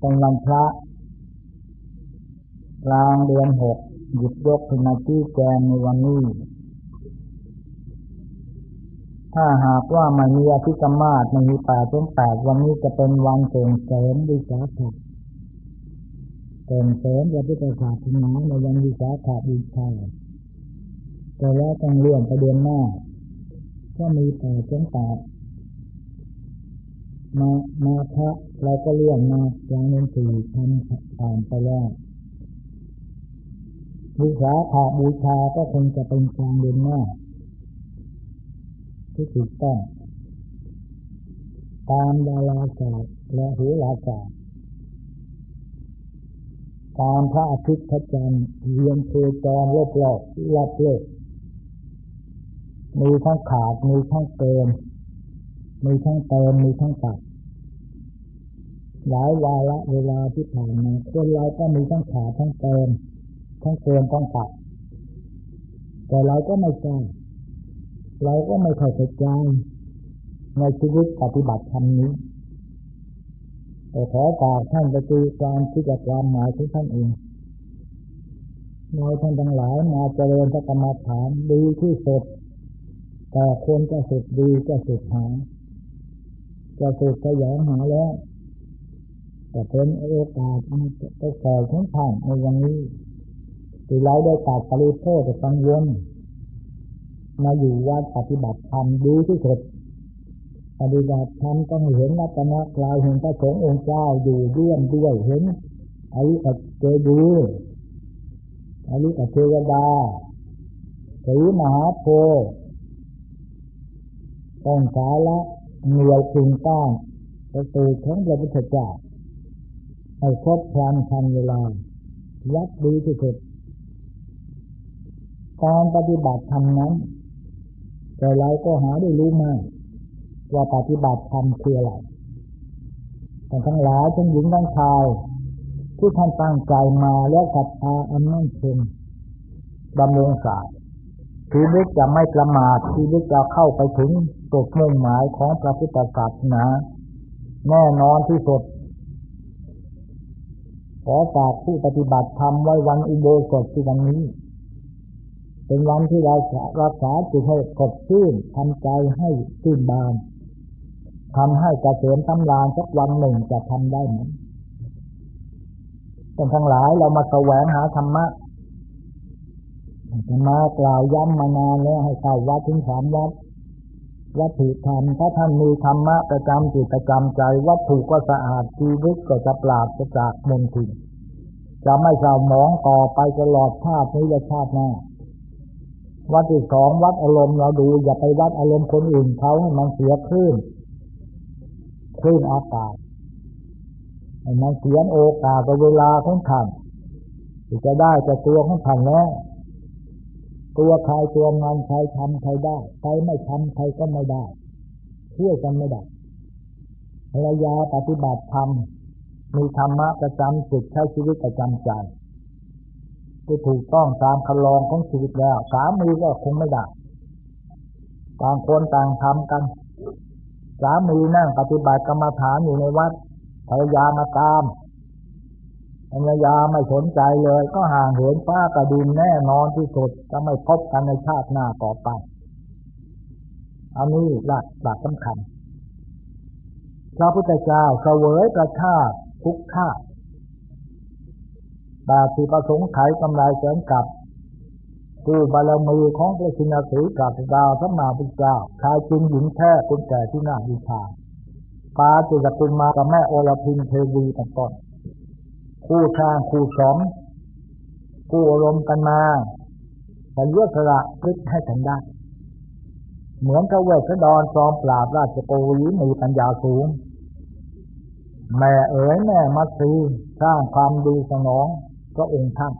เป็นวันพระ กลางเดือนหกหยุดยกขึ้นมาที่แกงในวันนี้ ถ้าหากว่าไม่มีอธิกรรมาตไม่มีแปดเป็นแปดวันนี้จะเป็นวันส่งเสริมวิสาขะส่งเสริมพระพุทธศาสนาในวันวิสาขบูชาแต่แล้วต้องเลื่อนประเด็นหน้าก็มีแปดเป็นแปด มามาพระเราก็เลื่อนมาอย่างหนึ่งสี่พันผ่านไปแล้วบูชาขาบูชาก็คงจะเป็นกลางเดือนหน้าที่ถูกต้องตามดาราศาสตร์และหูลาศาสตร์ตามพระอาทิตย์พระจันทร์เรียนโคจรรอบรอบรอบโลกมีทั้งขาดมีทั้งเติม มีทั้งเติมมีทั้งตัดหลายวาระเวลาที่ผ่านมาคนเราก็มีทั้งขาดทั้งเติมทั้งเติมทั้งตัดแต่เราก็ไม่ใช่เราก็ไม่เข้าใจในชีวิตปฏิบัติธรรมนี้แต่ขอฝากท่านไปตีความที่จะความหมายของท่านเองเราท่านทั้งหลายมาเจริญพระกรรมฐานดีที่สุดแต่คนจะสุดดีจะสุดหา จะสุดก็ยองหาแล้วแต่เป็นโอกาสอันโอกาสของท่านในวันนี้ที่เราได้ตัดปริโภคกังวลมาอยู่วัดปฏิบัติธรรมดีที่สุดปฏิบัติธรรมต้องเห็นรัตนกลายเห็นพระสงฆ์องค์เจ้าอยู่เรื่อมด้วยเห็นอริยเจดีอริยเทวดาสีมหาโพธิ์ต้องสาระ เหนียวถึงต้านประตูของพระพุทธเจ้าให้ครบครันทันเวลายัดดีที่สุดการปฏิบัติธรรมนั้น แต่เราก็หาได้รู้มากว่าปฏิบัติธรรมคืออะไรแต่ทั้งหลายทั้งหญิงทั้งชายที่ท่านตั้งใจมาแล้วศรัทธาอันมั่นคงดำรงศาสตร์ชีวิตจะไม่ประมาทชีวิตจะเข้าไปถึง จุดมุ่งหมายของพระพุทธศาสนาแน่นอนที่สุด ขอฝากผู้ปฏิบัติธรรมไว้วันอุโบสถที่วันนี้ เป็นวันที่เรารักษาจิตให้กดชื่นทำใจให้ชื่นบานทำให้กระเสริมตำลานสักวันหนึ่งจะทำได้ไหมเป็นทั้งหลายเรามาแสวงหาธรรมะธรรมะกล่าวย้ำมานานแล้วให้เข้าวัดถึงสามวัด วัตถุธรรมถ้าท่านมีธรรมะประจำจิตประจำใจ วัตถุก็สะอาดชีวิตก็จะปราศจากมลทินจะไม่เศร้าหมองต่อไปตลอดชาตินี้และชาติหน้าวัดที่สองวัดอารมณ์เราดูอย่าไปวัดอารมณ์คนอื่นเขาให้มันเสียคลื่นคลื่นอากาศให้มันเสียโอกาสเวลาของท่านจะได้จะตัวของท่านแล้ว ตัวใครตัวมันใครทำใครได้ใครไม่ทำใครก็ไม่ได้ช่วยกันไม่ได้ภรรยาปฏิบัติธรรมมีธรรมะประจำจิตใช้ชีวิตประจำใจที่ถูกต้องตามคลองของชีวิตแล้วสามีก็คงไม่ได้ต่างคนต่างทำกันสามีนั่งปฏิบัติกรรมฐานอยู่ในวัดภรรยามาตาม ภรรยาไม่สนใจเลย ก็ห่างเหินฟ้ากระดินแน่นอนที่สุดจะไม่พบกันในชาติหน้าต่อไปอันนี้หลักหลักสำคัญพระพุทธเจ้าเสวยประชาติทุกชาติบาที่ประสงค์ไขกำไรแสนกับผู้บารมีของพระชินสีกับดาวพระมาพุทธเจ้าชายจริงหญิงแท้คนแก่ที่น่าบูชาปาจิตกุลมากับแม่โอรพินเทวีเป็นต้น คู่ช่างคู่สมคู่อารมณ์กันมาแต่เลือกสละคิดให้ถึงได้ เหมือนพระเวสดรจอมปราบราชโกวีมีปัญญาสูง แม่เอ๋ยแม่มัตสีสร้างความดีสนองพระองค์ท่าน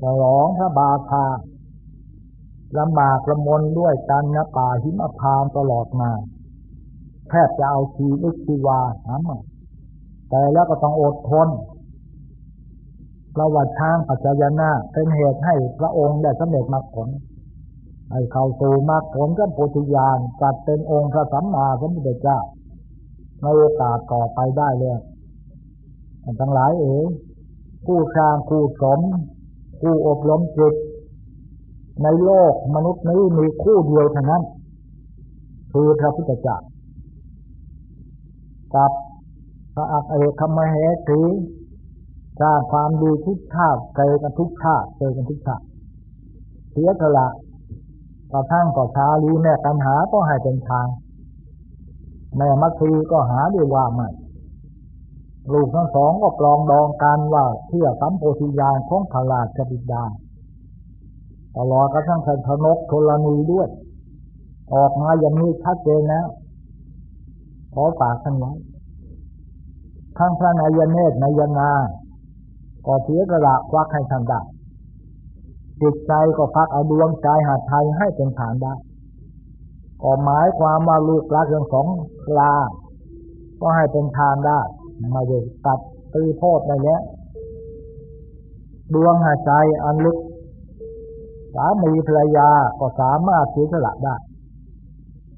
ฉลองพระบาทาลำบากละมนด้วยกันนะป่าหิมพานตลอดมาแทบจะเอาชีวิตชีวาหามา แต่แล้วก็ต้องอดทนประวัติทางปัจจยนาเป็นเหตุให้พระองค์ได้สำเร็จมรรคผลให้เข้าสู่มรรคผลก็โพธิญาณจัดเป็นองค์พระสัมมาสัมพุทธเจ้าในโอกาสต่อไปได้เลยทั้งหลายเอ๋ยผู้สร้างผู้สมผู้อบรมจิตในโลกมนุษย์นี้มีคู่เดียวเท่านั้น คือพระพุทธเจ้ากับ พระอักเอกมเหสีสร้างความดีทุกชาติเจอกันทุกชาติเจอกันทุกชาติเสียสละกระทั่งก่อช้าลีแม่ปัญหาก็ให้เป็นทางแม่มัคคีก็หาดีว่าไม่ลูกทั้งสองก็ปลองดองกันว่าเที่ยสัมโพธิญาณของพระราชบิดาตลอดกระทั่งพระธนกทลนีด้วย ออกมาอย่างนี้ชัดเจนแล้วขอฝากท่านไว้ ทั้งพระนายเนตรนายนาก็เสียกระควักให้ท่านได้จิตใจก็พักเอาดวงใจหาไทยให้เป็นฐานได้ก็หมายความว่าลูกรักเรื่องสองลา ก็ให้เป็นทานได้มาเด็ตัดตีโทษในนี้ดวงหาใจอันลึกสามีภรรยาก็สามารถเสียสละได้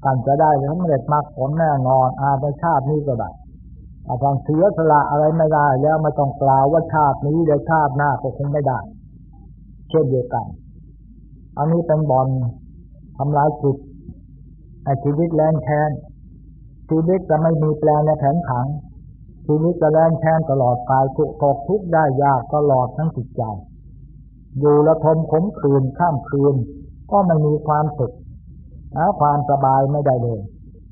กันจะได้สำเร็จมากผลแน่นอนอาชาตินี้ก็ได้ อาจารย์เสียสละอะไรไม่ได้ แล้วไม่ต้องกล่าวว่าชาตินี้เดี๋ยวชาติหน้าก็คงไม่ได้ เช่นเดียวกัน อันนี้เป็นบอลทำลายจิตชีวิตแลนแทนชีวิตจะไม่มีแปลในแผนผังชีวิตจะแลนแทนตลอดกายทุกตกทุกได้ยากตลอดทั้งจิตใจ อยู่ละทมขมคืนข้ามคืน ก็ไม่มีความสุขหาความสบายไม่ได้เลย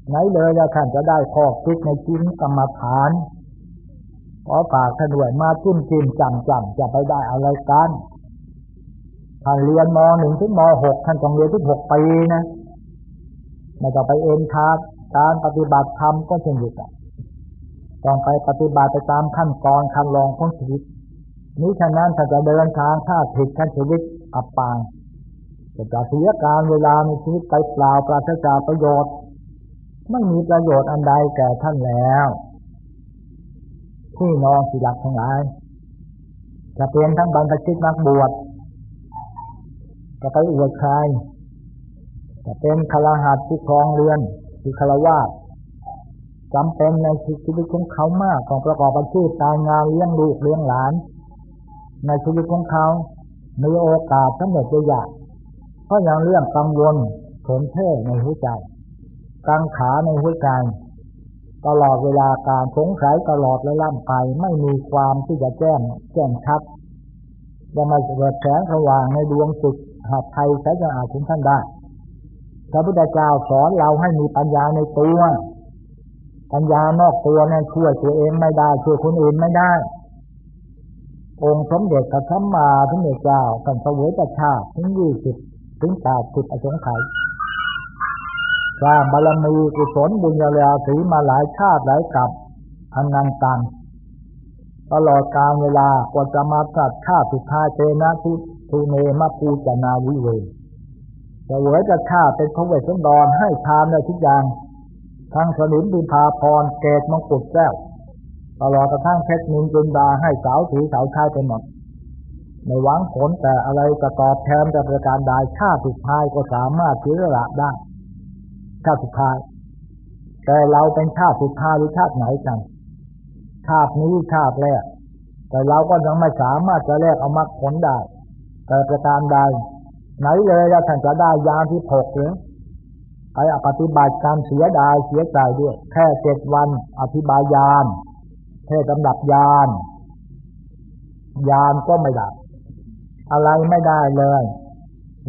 ไหนเลยแล้วท่านจะได้ข้อคิดในชิ้นกรรมฐานขอฝากท่านด้วยมาจิ้มจิ้มจังจังจะไปได้อะไรกันท่านเรียนมหนึ่งถึงมหกท่านต้องเรียนที่หกปีนะไม่ต้องไปเอ็นคาการปฏิบัติธรรมก็เช่นเดียวกันต้องไปปฏิบัติไปตามขั้นตอนขั้นรองของชีวิตนี้ฉะนั้นถ้าจะเดินทางถ้าผิดขั้นชีวิตอับปางจะเสียการเวลาในชีวิตไปเปล่าปราศจากประโยชน์ ไม่มีประโยชน์อันใดแก่ท่านแล้วที่น้อนสิหลักทั้งหลาย จะเป็นทั้งบรรพชิตนักบวชจะไปอวดใครจะเป็นคารหัสที่ครองเรือนที่คารวาสจำเป็นในชีวิตของเขามากของประกอบอาชีพการงานเลี้ยงลูกเลี้ยงหลาน ในชีวิตของเขามีโอกาสสำเร็จได้ยากเพราะอย่างเรื่องกังวลผลเท่ในหัวใจ กังขาในหัวใจตลอดเวลาการสงสัยตลอดและล่ำไปไม่มีความที่จะแจ้งแจ้งชัดจะมาเกิดแสงสว่างในดวงจิตหาไทยใช้จะอาจถึงท่านได้พระพุทธเจ้าสอนเราให้มีปัญญาในตัว ปัญญานอกตัวนั้นช่วยตัวเองไม่ได้ช่วยคนอื่นไม่ได้ องค์สมเด็จพระสัมมาสัมพุทธเจ้าท่านเสวยประชาถึงยี่สิบถึงแปดสิบอสงไขย สร้างบารมีกุศลบุญญาลาสีมาหลายชาติหลายกับอันนันตังตลอดกาลเวลากว่าจะมาตัดชาติสุดท้ายเตนะทุทูเนมาปูจนาวิเวจะเหวยจะฆ่าเป็นพระเวสสันดรให้ทานในทุกอย่าง ทั้งสนิมพิพาพรเกตมงกุฎแก้วตลอดกระทั่งเพชรนินจุนดาให้สาวถือสาวชายไปหมดในหวังผลแต่อะไรจะตอบแทนแต่ประการใดชาติสุดท้ายก็สามารถเสียละได้ ชาติสุดท้าย แต่เราเป็นชาติสุดท้ายหรือชาติไหนกันชาตินี้ชาติแรก แต่เราก็ยังไม่สามารถจะแลกเอามรรคผลได้ แต่ประการใดไหนเลยแล้วท่านจะได้ยาที่หกหรือไปปฏิบัติการเสียดายเสียใจด้วย แค่เจ็ดวันอธิบายยานแค่กำดับยานยานก็ไม่ได้อะไรไม่ได้เลย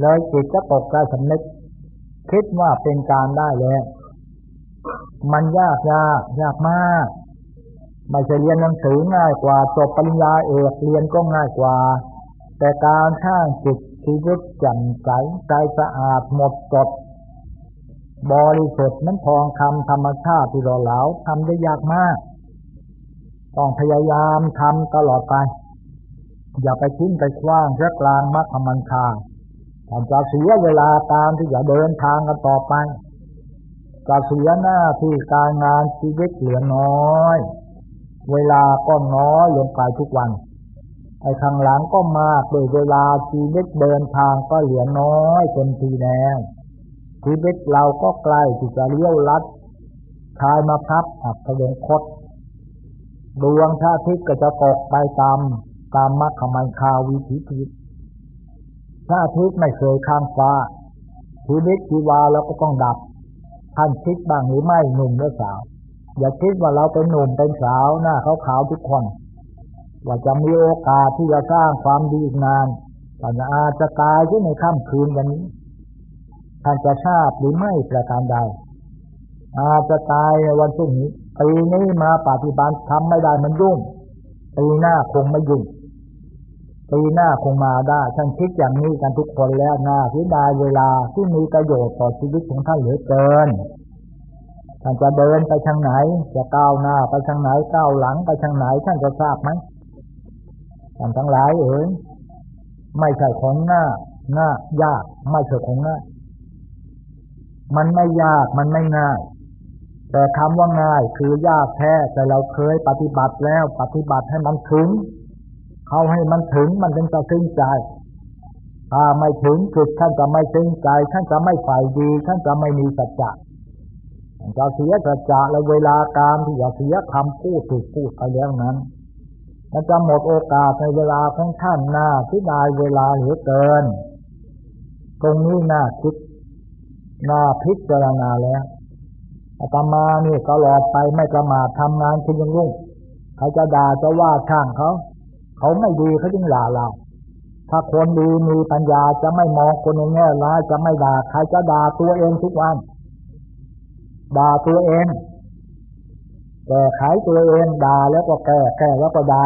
เลยจิตก็ตกใจสำนึก คิดว่าเป็นการได้แล้ว มันยากยากยากมาก ไม่ใช่เรียนหนังสือง่ายกว่าจบปริญญาเอกเรียนก็ง่ายกว่า แต่การสร้างจิตชีวิตแจ่มใสใจสะอาดหมดจดบริสุทธิ์นั้นทองคำธรรมชาติที่หล่อเหลาทำได้ยากมาก ต้องพยายามทำตลอดไป อย่าไปทิ้งไปคว้างเรื่อกลางมัดธรรมันคา ท่านจะเสียเวลาการที่จะเดินทางกันต่อไปจะเสียหน้าที่การงานชีวิตเหลือน้อย เวลาก็น้อยลงไปทุกวัน ไอ้ข้างหลังก็มากโดยเวลาชีวิตเดินทางก็เหลือน้อยเต็มทีแล้วชีวิตเราก็ใกล้ที่จะเลี้ยวลัดชายมาพับอักขยงคตดวงชาติก็จะตกไปตามตามมรรคมันคาวิถีชีวิต ชาติไม่เคยข้างฟ้าชีวิตชีวาเราก็ต้องดับ ท่านคิดบ้างหรือไม่หนุ่มหรือสาว อย่าคิดว่าเราเป็นหนุ่มเป็นสาวหน้าขาวๆทุกคน ว่าจะมีโอกาสที่จะสร้างความดีอีกนานแต่อาจจะตายที่ในค่ำคืนวันนี้ ท่านจะทราบหรือไม่ประการใดอาจจะตายในวันพรุ่งนี้ปีนี้มาปฏิบัติทำไม่ได้มันยุ่งปีหน้าคงไม่ยุ่ง ปีหน้าคงมาได้ท่านคิดอย่างนี้กันทุกคนแล้วน้าที่ได้เวลาที่มีประโยชน์ต่อชีวิตของท่านเหลือเกินท่านจะเดินไปทางไหน จะก้าวหน้าไปทางไหนก้าวหลังไปทางไหนท่านจะทราบไหมท่านทั้งหลายเอ๋ยไม่ใช่ของหน้าหน้ายากไม่ใช่ของง่ายมันไม่ยากมันไม่ง่าย แต่คำว่าง่ายคือยากแท้แต่เราเคยปฏิบัติแล้วปฏิบัติให้มันถึง เขาให้มันถึงมันถึงจะซึ้งใจ ถ้าไม่ถึงจุดท่านจะไม่ซึ้งใจ ท่านจะไม่ฝ่ายดี ท่านจะไม่มีสัจจะจะเสียสัจจะและเวลาการที่จะเสียคำพูดถูกพูดไปแล้วนั้นมันจะหมดโอกาสในเวลาของท่านหน้าที่ได้เวลาเหลือเกิน ตรงนี้น่าคิดน่าพิจารณาแล้วอาตมาเนี่ยตลอดไปไม่ประมาททำงานคุณยังรุ่งเขาจะด่าจะว่าช่างเขา เขาไม่ดีเขาจึงด่าเรา ถ้าคนดีมีปัญญาจะไม่มองคนในแง่ร้ายจะไม่ด่าใครจะด่าตัวเองทุกวันด่าตัวเองแก้ไขตัวเองด่าแล้วก็แก้แก้แล้วก็ด่า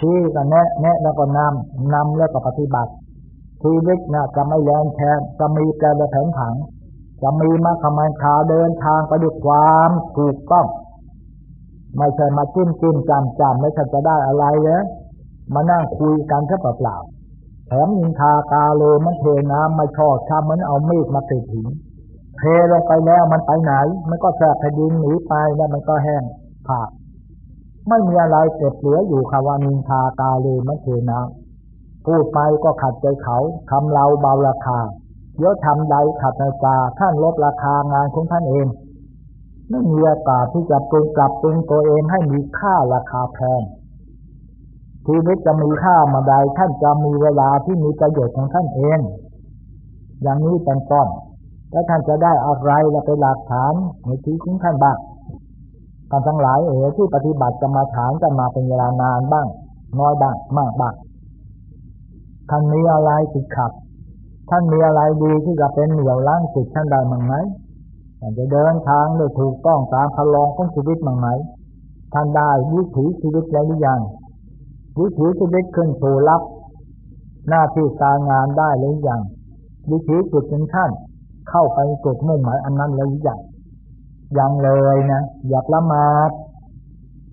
ชี้ก็แนะแนะแล้วก็นำนำแล้วก็ปฏิบัติชีวิตนะจะไม่แรงแทนจะมีแปรแผงผัง จะมีมรรคมันคาเดินทางไปด้วยความถูกต้อง ไม่ใช่มาจิ้มจิ้มจำจำไม่ใช่จะได้อะไรเลยมานั่งคุยกันแค่เปล่าแถมยินทากาโลมันเทน้ำม่ชอบชามันเอามีดมาติดหินเทลงไปแล้วมันไปไหน มันก็แสบแผ่นดินหนีไปแล้วมันก็แห้งผากไม่มีอะไรเก็บเหลืออยู่คำว่านินทากาโลมันเทน้ำพูดไปก็ขัดใจเขาทำเราเบาราคาเยอะทำใดขัดใจาท่านลดราคางานของท่านเอง ไม่มีโอกาสที่จะปรุงกลับปรุงตัวเองให้มีค่าราคาแพงชีวิตจะมีค่ามาใดท่านจะมีเวลาที่มีประโยชน์ของท่านเอง อย่างนี้เป็นต้นแล้วท่านจะได้อะไรและเป็นหลักฐานในชีวิตของท่านบ้างท่านทั้งหลายเอ๋ที่ปฏิบัติจะมาฐานกันมาเป็นเวลานานบ้าง น้อยบ้างมากบ้างท่านมีอะไรติดขัด ท่านมีอะไรดีที่จะเป็นเหนี่ยวล้างจิตท่านได้มั้งไหม จะเดินทางโดยถูกต้องตามพลองของชีวิตมั้งไหมท่านได้วิถีชีวิตแล้วหรือยังวิถีชีวิตขึ้นสู่รับ หน้าที่การงานได้หรือยังวิถีจุดของท่านเข้าไปจุดมุ่งหมายอันนั้นแล้วหรือยังยังเลยนะอย่าละมาด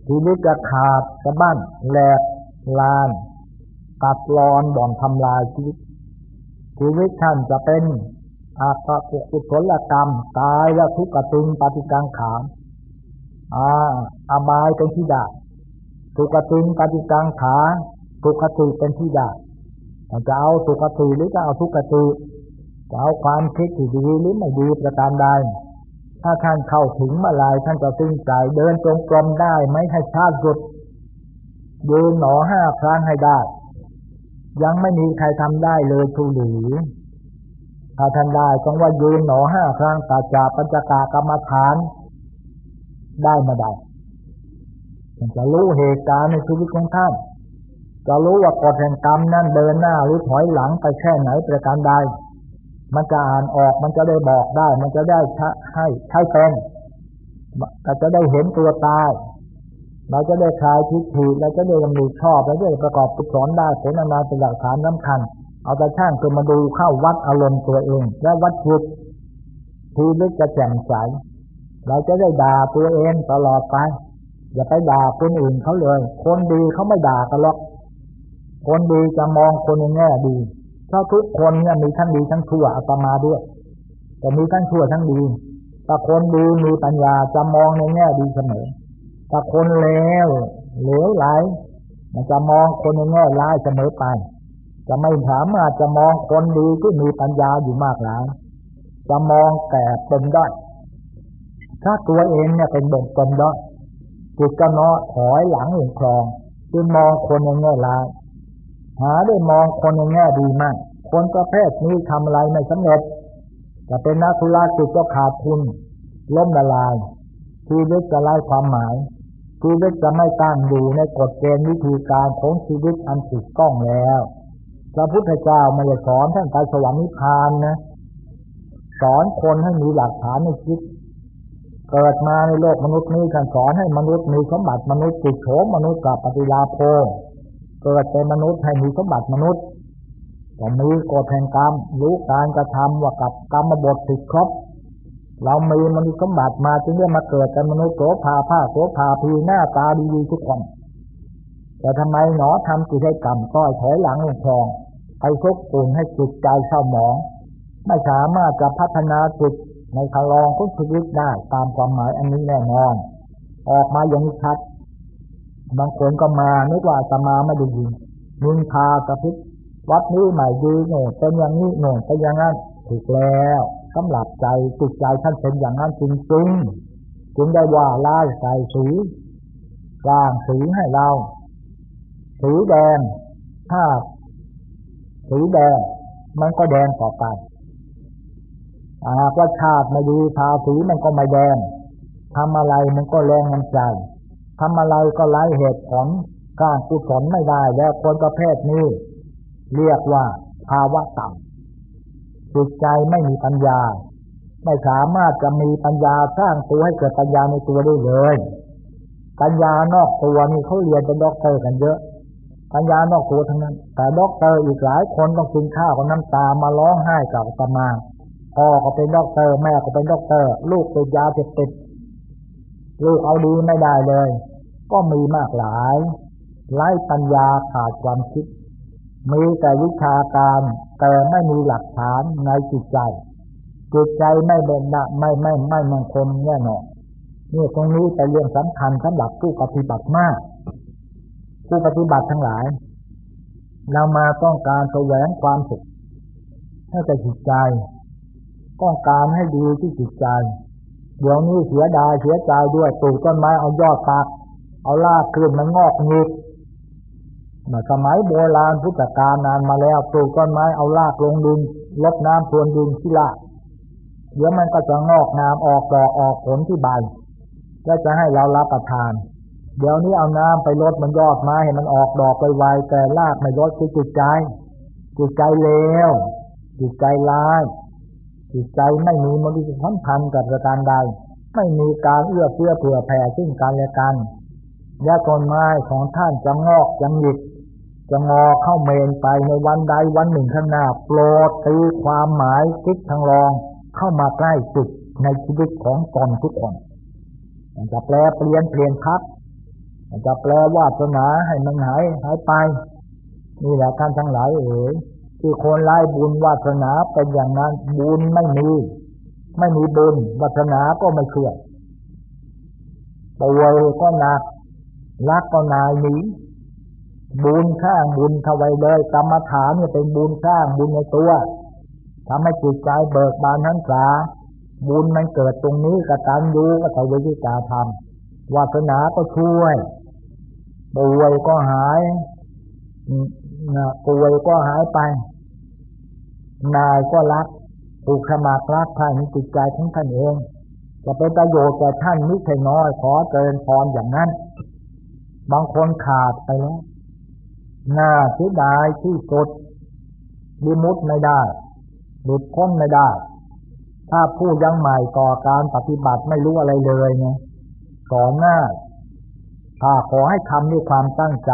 ชีวิตจะขาดจะบ้านแหลกลานตัดรอนบ่อนทำลายชีวิตชีวิตท่านจะเป็น อาภปุกุศลกรรม ตายแล้วทุกขตึงปฏิกังขามอาอบายเป็นที่ดาทุกขตึงปฏิกังขาทุกขติเป็นที่ดาจะเอาทุกขติหรือจะเอาทุกขติจะเอาความคิดที่ดีหรือไม่ดีประการใดถ้าท่านเข้าถึงเมื่อไรท่านจะซึ้งใจเดินตรงกลมได้ไหมให้ชาติสุดยืนหนอห้าครั้งให้ได้ ยังไม่มีใครทำได้เลยทูหรือ ถ้าท่านได้จงว่ายืนหนอห้าครั้งตาจาปัญจกากรรมฐาน ได้มาได้ท่านจะรู้เหตุการณ์ในชีวิตของท่าน จะรู้ว่ากฎแห่งกรรมนั้นเดินหน้าหรือถอยหลังไปแค่ไหนประการใด มันจะอ่านออกมันจะได้บอกได้ มันจะได้ให้ใช้เป็นก็จะได้เห็นตัวตาย เราจะได้คลายทิฏฐิเราจะได้ดำริชอบเราจะได้ประกอบกุศลได้ผลอนาเป็นหลักฐานสำคัญ เอาแต่ช่างคือมาดูเข้าวัดอารมณ์ตัวเอง และวัดจิตทีวิตจะแจ่มใส เราจะได้ด่าตัวเองตลอดไป อย่าไปด่าคนอื่นเขาเลย คนดีเขาไม่ด่ากันหรอก คนดีจะมองคนในแง่ดีถ้าทุกคนเนี่ยมีทั้งดีทั้งชั่วอาตมาด้วย แต่มีทั้งชั่วทั้งดีถ้าคนดีมีปัญญาจะมองในแง่ดีเสมอถ้าคนเลวเหลวไหลมันจะมองคนในแง่ร้ายเสมอไป จะไม่สามารถจะมองคนดีที่มีปัญญาอยู่มากหลายจะมองแต่ตนได้ถ้าตัวเองเนี่ยเป็นบนตนได้จิตก็เนาะถอยหลังลงคลองจึงมองคนในแง่ร้าย หาได้มองคนในแง่ดีมาก คนประเภทนี้ทำอะไรไม่สำเร็จจะเป็นนักธุรกิจก็ขาดทุนล้มละลายชีวิตจะไร้ความหมายชีวิตจะไม่ตั้งอยู่ในกฎเกณฑ์วิธีการของชีวิตอันถูกต้องแล้ว พระพุทธเจ้าไม่ได้สอนท่านไปสวรรค์นิพพานนะ สอนคนให้มีหลักฐานในชีวิตเกิดมาในโลกมนุษย์นี้ท่านสอนให้มนุษย์มีสมบัติมนุษย์จิตโฉมมนุษย์กับปฏิลาโภเกิดเป็นมนุษย์ให้มีสมบัติมนุษย์ต้องมีกฎแห่งกรรมรู้การกระทำว่ากับกรรมบทติดครบเรามีมนุษย์สมบัติมาจึงได้มาเกิดเป็นมนุษย์โสภาผ้าโสภาพีหน้าตาดีทุกคน แต่ทำไมหนอทำกิจให้กรรมก็ถอยหลังลงคลองไปทุกปุ่นให้จิตใจเศร้าหมอง ไม่สามารถจะพัฒนาจิตในคลองของชีวิตได้ตามความหมายอันนี้แน่นอน ออกมาอย่างชัด บางคนก็มานึกว่าจะมาไม่ได้ยินมึงพากระพิษวัดนี้ใหม่ดีโน่เป็นอย่างนี้โน่เป็นอย่างนั้นถูกแล้วสำหรับใจจิตใจท่านเป็นอย่างนั้นจริงๆจึงได้ว่าลายใส่สีร้างสีให้เรา สีแดงถ้าสีแดงมันก็แดงต่อไปหากว่าชาติไม่ดีทาสีมันก็ไม่แดงทำอะไรมันก็แรงมันใจทำอะไรก็ไร้เหตุผลกางกุศลไม่ได้แล้วคนประเภทนี้ เรียกว่าภาวะต่ำจิตใจไม่มีปัญญา ไม่สามารถจะมีปัญญาสร้างตัวให้เกิดปัญญาในตัวได้เลย ปัญญานอกตัวนี่เขาเรียนเป็นด็อกเตอร์กันเยอะ ปัญญานอกตัวทั้งนั้น แต่ด็อกเตอร์อีกหลายคนต้องกินข้าวกับน้ำตามาร้องไห้กับอาตมาพ่อก็เป็นด็อกเตอร์แม่ก็เป็นด็อกเตอร์ ลูกติดยาเสพติดลูกเอาดีไม่ได้เลย ก็มีมากหลายไร้ปัญญาขาดความคิด มีแต่วิชาการแต่ไม่มีหลักฐานในจิตใจจิตใจไม่เบนนะไม่ไม่ไม่มั่นคงแน่นอนนี่ตรงนี้เป็นเรื่องสำคัญสำหรับผู้ปฏิบัติมาก ผู้ปฏิบัติทั้งหลายเรามาต้องการแสวงความสุขให้กับจิตใจ ต้องการให้ดีที่จิตใจ เดี๋ยวนี้เสียดายเสียใจด้วยปลูกต้นไม้เอายอดตัก เอาลากขึ้นมันงอกงิกมื่อสมัยโบราณพุทธกาลนานมาแล้วปลูกต้นไม้เอาลากลงดินลดน้ำพรวนดินที่ลากเดี๋ยวมันก็จะงอกงามออกดอกออกผลที่ใบก็จะให้เรารับประทาน เดี๋ยวนี้เอาน้ำไปลดมันยอดไม้ให้มันออกดอกไวๆแต่ลากไม่ลดคือจิตใจ จิตใจเลวจิตใจร้ายจิตใจไม่มีมนุษยสัมพันธ์กับประการใด ไม่มีการเอื้อเฟื้อเผื่อแผ่ซึ่งกันและกันยาต้นไม้ของท่านจะงอกจะหยิกจะงอเข้าเมนไปในวันใดวันหนึ่งข้างหน้าโปรดตีความหมายคิดทางรองเข้ามาใกล้จุดในชีวิตของตนทุกคนจะแปลเปลี่ยนเปลี่ยนพัก จะแปลวาสนาให้มันหายหายไป นี่แหละท่านทั้งหลายเอ๋ยที่คนไล่บุญวาสนาเป็นอย่างนั้นบุญไม่มี ไม่มีบุญวาสนาก็ไม่เชื่อป่วยก็หนักรักก็นายหนีบุญข้างบุญทวายเลยกรรมฐานเนี่ยเป็นบุญข้างบุญในตัวทำให้จิตใจเบิกบานทั้งสาบุญมันเกิดตรงนี้กตัญญูก็ตวิจิตาธรรมวาสนาก็ช่วย ป่วยก็หายป่วยก็หายไป นายก็รักผูกสมัครรักท่านจิตใจของท่านเอง จะเป็นประโยชน์แก่ท่านนิดน้อย ขอเจริญพรอย่างนั้น บางคนขาดไปแล้วน่าเสียดายที่สุดดิมุดไม่ได้หลุดพ้นไม่ได้ ถ้าผู้ยังใหม่ต่อการปฏิบัติไม่รู้อะไรเลยเนี่ยสอนหน้า ถ้าขอให้ทำด้วยความตั้งใจ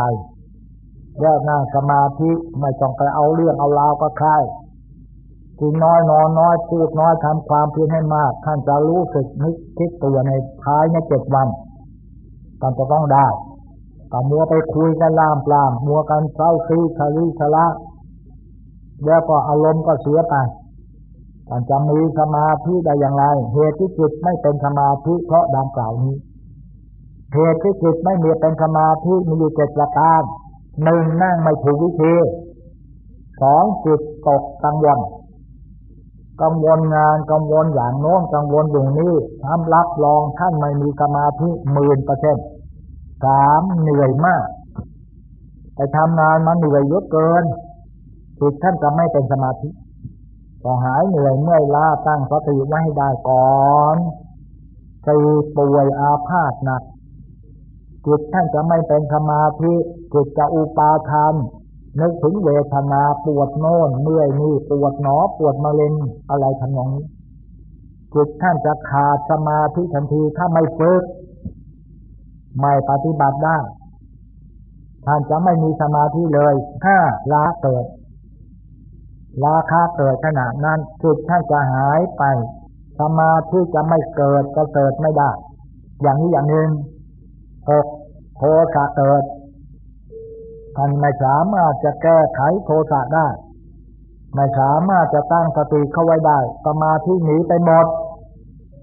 แยกนั่งสมาธิไม่ต้องไปเอาเรื่องเอาราวก็ใครกินน้อยนอนน้อยพูดน้อยทำความเพียรให้มาก ท่านจะรู้สึกนึกคิดตัวในท้ายในเจ็ดวันท่านจะต้องได้ก็มัวไปคุยกันล่ามปลามมัวกันเศร้าซีทะลีทะละแล้วก็อารมณ์ก็เสียไปท่านจะมีสมาธิได้อย่างไร เหตุที่จิตไม่เป็นสมาธิเพราะดังกล่าวนี้ เหตุที่จิตไม่มีเป็นสมาธิมีอยู่เจ็ดประการหนึ่งนั่งไม่ถูกวิธีสองจิตตกกังวลกังวลงานกังวลอย่างโน้นกังวลอย่างนี้ทำรับรองท่านไม่มีสมาธิหมื่นเปอร์เซ็นต์สามเหนื่อยมากไปทำงานมาเหนื่อยเยอะเกินจิตท่านจะไม่เป็นสมาธิก็หายเหนื่อยเมื่อยล้าตั้งสติไว้ให้ได้ก่อนคือป่วยอาพาธหนัก จิตท่านจะไม่เป็นสมาธิจิตจะอุปาทานนึกถึงเวทนาปวดโน่นเมื่อยนี่ปวดหนอปวดมะเร็งอะไรทำนองนี้จิตท่านจะขาดสมาธิทันทีถ้าไม่ฝึกไม่ปฏิบัติได้ท่านจะไม่มีสมาธิเลย ถ้าลาเกิดราคาเกิดขนาดนั้นจิตท่านจะหายไป สมาธิจะไม่เกิดก็เกิดไม่ได้ อย่างนี้อย่างหนึ่ง หกโทสะเกิดท่านไม่สามารถจะแก้ไขโทสะได้ ไม่สามารถจะตั้งสติเข้าไว้ได้สมาธิหนีไปหมด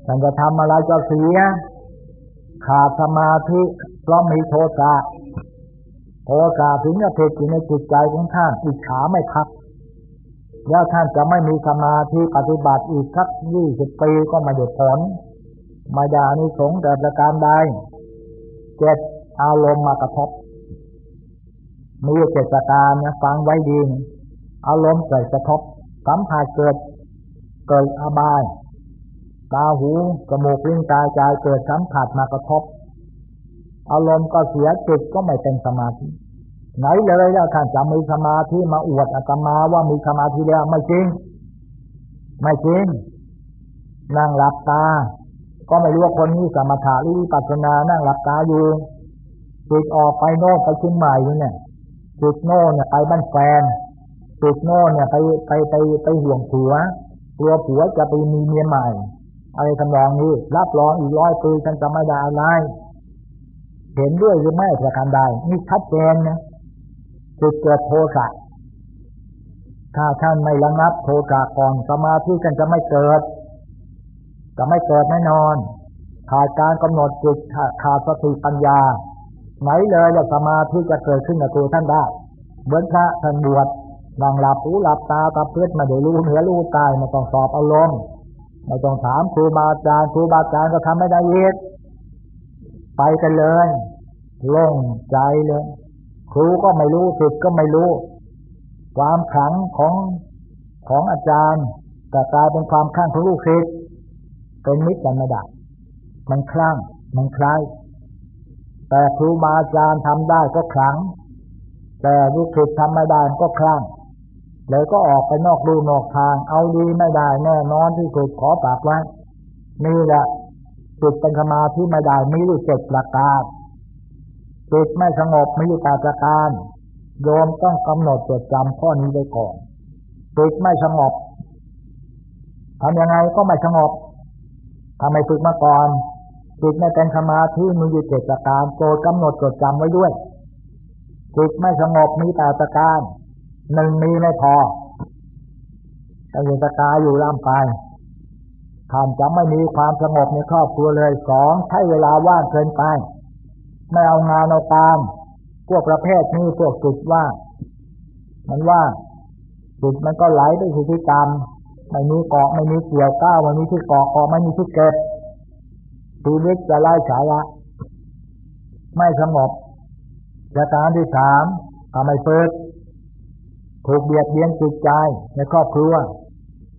ท่านจะทำอะไรก็เสีย ขาดสมาธิเพราะมีโทสะโทสะถึงจะเพอยู่ในจิตใจของท่านอิจฉาไม่พักแล้วท่านจะไม่มีสมาธิปฏิบัติอีกสักยี่สิบปีก็ไม่ได้ผลมาดานิสงแต่ประการใด เจ็ดอารมณ์มากระทบมีเจตการนะฟังไว้ดี อารมณ์เกิดกระทบสัมผัสเกิด เกิดอบาย ตาหูจมูกลิ้นกายใจเกิดสัมผัสมากระทบ อารมณ์ก็เสียจิตก็ไม่เป็นสมาธิ ไหนเลยแล้วท่านจะมีสมาธิมาอวดอาตมาว่ามีสมาธิแล้วไม่จริง ไม่จริงนั่งหลับตา ก็ไม่รู้ว่าคนนี้สมถะหรือปัจนานั่งหลับตาอยู่จิตออกไปโน่ไปชิ้นใหม่เนี่ยจิตโน่เนี่ยไปบ้านแฟนจิตโน่เนี่ยไปไปไปไปห่วงผัวตัวผัวจะไปมีเมียใหม่อะไรทำนองนี้ รับรองอีกร้อยปีฉันจะไม่ได้อะไรเห็นด้วยหรือไม่ประการใดนี่ชัดเจนนะจุดเกิดโทสะถ้าท่านไม่ระงับโทสะก่อนสมาธิกันจะไม่เกิด จะไม่เกิดแน่นอน ขาดการกำหนดจิตขาดสติปัญญา ไหนเลยจะสมาธิจะเกิดขึ้นกับตัวท่านได้เบื้องพระท่านบวชนั่งหลับหูหลับตาตาเพื่อมาเดี๋ยวรู้เหนือรู้ตายมาต้องสอบอารมณ์ไม่ต้องถามครูบาอาจารย์ครูบาอาจารย์ก็ทำไม่ได้เย็ดไปกันเลยโล่งใจเลย ครูก็ไม่รู้ศิษย์ก็ไม่รู้ ความขังของของอาจารย์แต่กลายเป็นความข้างของลูกศิษย์ เป็นมิตรกันไม่ได้ มันคลั่ง มันคล้าย แต่ครูบาอาจารย์ทำได้ก็คลังแต่ลูกศิษย์ทำไม่ได้ก็คลั่งเลยก็ออกไปนอกรูนอกทาง เอาดีไม่ได้แน่นอนที่สุดขอปากไว้นี่แหละจุดเป็นสมาธิไม่ได้มีอยู่เจ็ดประการจิตไม่สงบมีอยู่ตาประการ โยมต้องกำหนดจดจำข้อนี้ไว้ก่อนจิตไม่สงบทำยังไงก็ไม่สงบ ทำไมฝึกมาก่อนจิตไม่เป็นสมาธิมีอยู่เจ็ดประการโจกำหนดจดจำไว้ด้วยจิตไม่สงบมีแต่ประการหนึ่งมีไม่พอแต่ยังตะกายอยู่ล่ำไปท่านจะไม่มีความสงบในครอบครัวเลยสองใช้เวลาว่างเกินไป ไม่เอางานเอาตาม พวกประเภทนี้พวกจิตว่า มันว่าจิตมันก็ไหลไปสู่ที่กรรม ไม่มีเกาะไม่มีเกี่ยวก้าวไม่มีที่เกาะเกาะไม่มีที่เก็บชีวิตจะไล่ฉายะไม่สงบประการที่สามทำไมเปิดถูกเบียดเบียนจิตใจในครอบครัว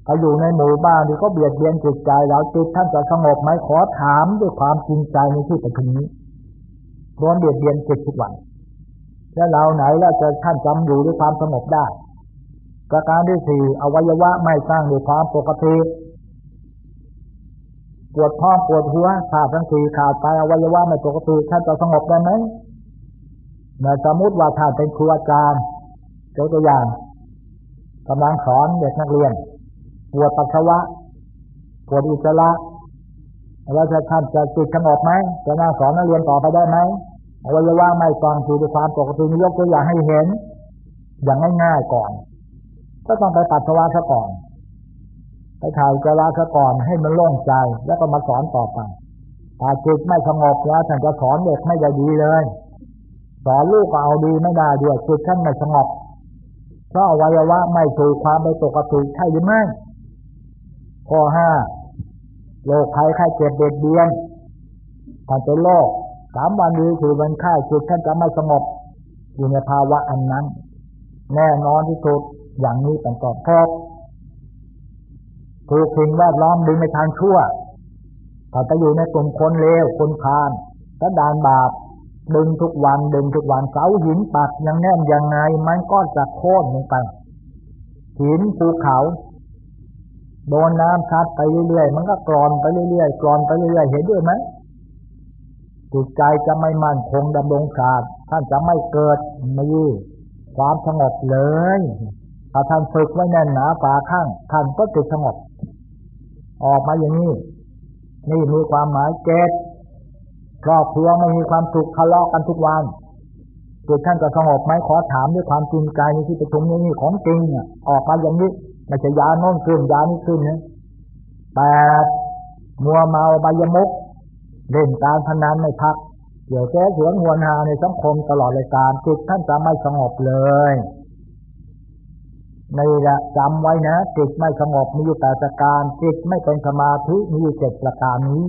เขาอยู่ในหมู่บ้านที่เขาเบียดเบียนจิตใจแล้วจิตท่านจะสงบไหมขอถามด้วยความจริงใจในที่ประชุมนี้โดนเบียดเบียนจิตทุกวัน แล้วเราไหนแล้วจะท่านจำอยู่ด้วยความสงบได้ ประการที่สี่อวัยวะไม่สร้างด้วยความปกติปวดท้องปวดหัวขาดทั้งสี่ขาดไปอวัยวะไม่ปกติท่านจะสงบได้ไหมเมื่อสมมติว่าท่านเป็นครูอาจารย์ยกตัวอย่างกำลังสอนเด็กนักเรียน ปวดปัสสาวะ ปวดอุจจาระแล้วท่านจะจิตสงบไหมจะน่าสอนนักเรียนต่อไปได้ไหมอวัยวะไม่ฟังคือด้วยความปกติยกตัวอย่างให้เห็น อย่างง่ายๆก่อน ก็ต้องไปปัสสาวะซะก่อน ไปถ่ายกระลาซะก่อนให้มันโล่งใจ แล้วก็มาสอนต่อไปถ้าจิตไม่สงบแล้วท่านจะสอนเด็กไม่ได้ดีเลย สอนลูกก็เอาดีไม่ได้ด้วยจิตท่านไม่สงบเพราะอวัยวะไม่ถูกความไปปกติใช่หรือไม่ข้อห้าโรคภัยไข้เจ็บเบียดเบียนถ้าเป็นโรคสามวันดีคือวันค่ายจิตท่านจะไม่สงบอยู่ในภาวะอันนั้น แน่นอนที่สุด อย่างนี้เป็นต้นพบถูกสิ่งแวดล้อมดึงในทางชั่วถ้าจะอยู่ในกลุ่มคนเลวคนพาลถ้าดานบาปดึงทุกวันดึงทุกวันเสาหินปักยังแน่นยังไงมันก็จะโค่นลงไปหินภูเขาโดนน้ำซัดไปเรื่อยๆ มันก็กรอนไปเรื่อยๆ กรอนไปเรื่อยๆ เห็นด้วยไหมจิตใจจะไม่มั่นคงดำรงขาดท่านจะไม่เกิดมีความสงบเลย ถ้าท่านฝึกไว้แน่นหนาฝาข้างท่านก็จิตสงบออกมาอย่างนี้ นี่มีความหมายเกตครอบครัวไม่มีความสุขทะเลาะกันทุกวันจิตท่านจะสงบไหมขอถามด้วยความจริงใจในที่ประชุมนี้นี่ของจริงออกมาอย่างนี้ไม่ใช่ยาโน่นขึ้นยานี้ขึ้นนี่ยแปดมัวเมาใบยมุกเล่นการพนันไม่พักเดี๋ยวแก้เสืองวนหาในสังคมตลอดรายการจิตท่านจะไม่สงบเลย ในละจำไว้นะจิตไม่สงบมีอยู่แต่ประการจิตไม่เป็นสมาธิมีอยู่เจ็ดประการนี้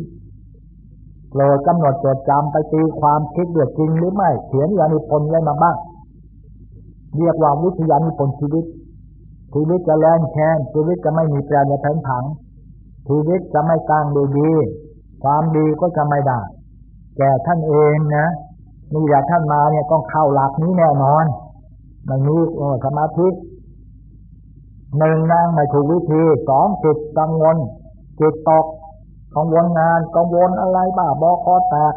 โปรดกำหนดจดจำไปตีความคิดเดือดจริงหรือไม่เขียนยานิพนธ์ไว้มาบ้าง เรียกว่าวิทยานิพนธ์ชีวิตชีวิตจะแรงแค้นชีวิตจะไม่มีแปรในแผนผังชีวิตจะไม่ตั้งดีดีความดีก็จะไม่ได้แก่ท่านเองนะนี่แหละท่านมาเนี่ยต้องเข้าหลักนี้แน่นอนมันมีสมาธิ หนึ่งนั่งไม่ถูกวิธีสองจิตกังวลจิตตกกังวลงานกังวลอะไรบ้าบอคอแตก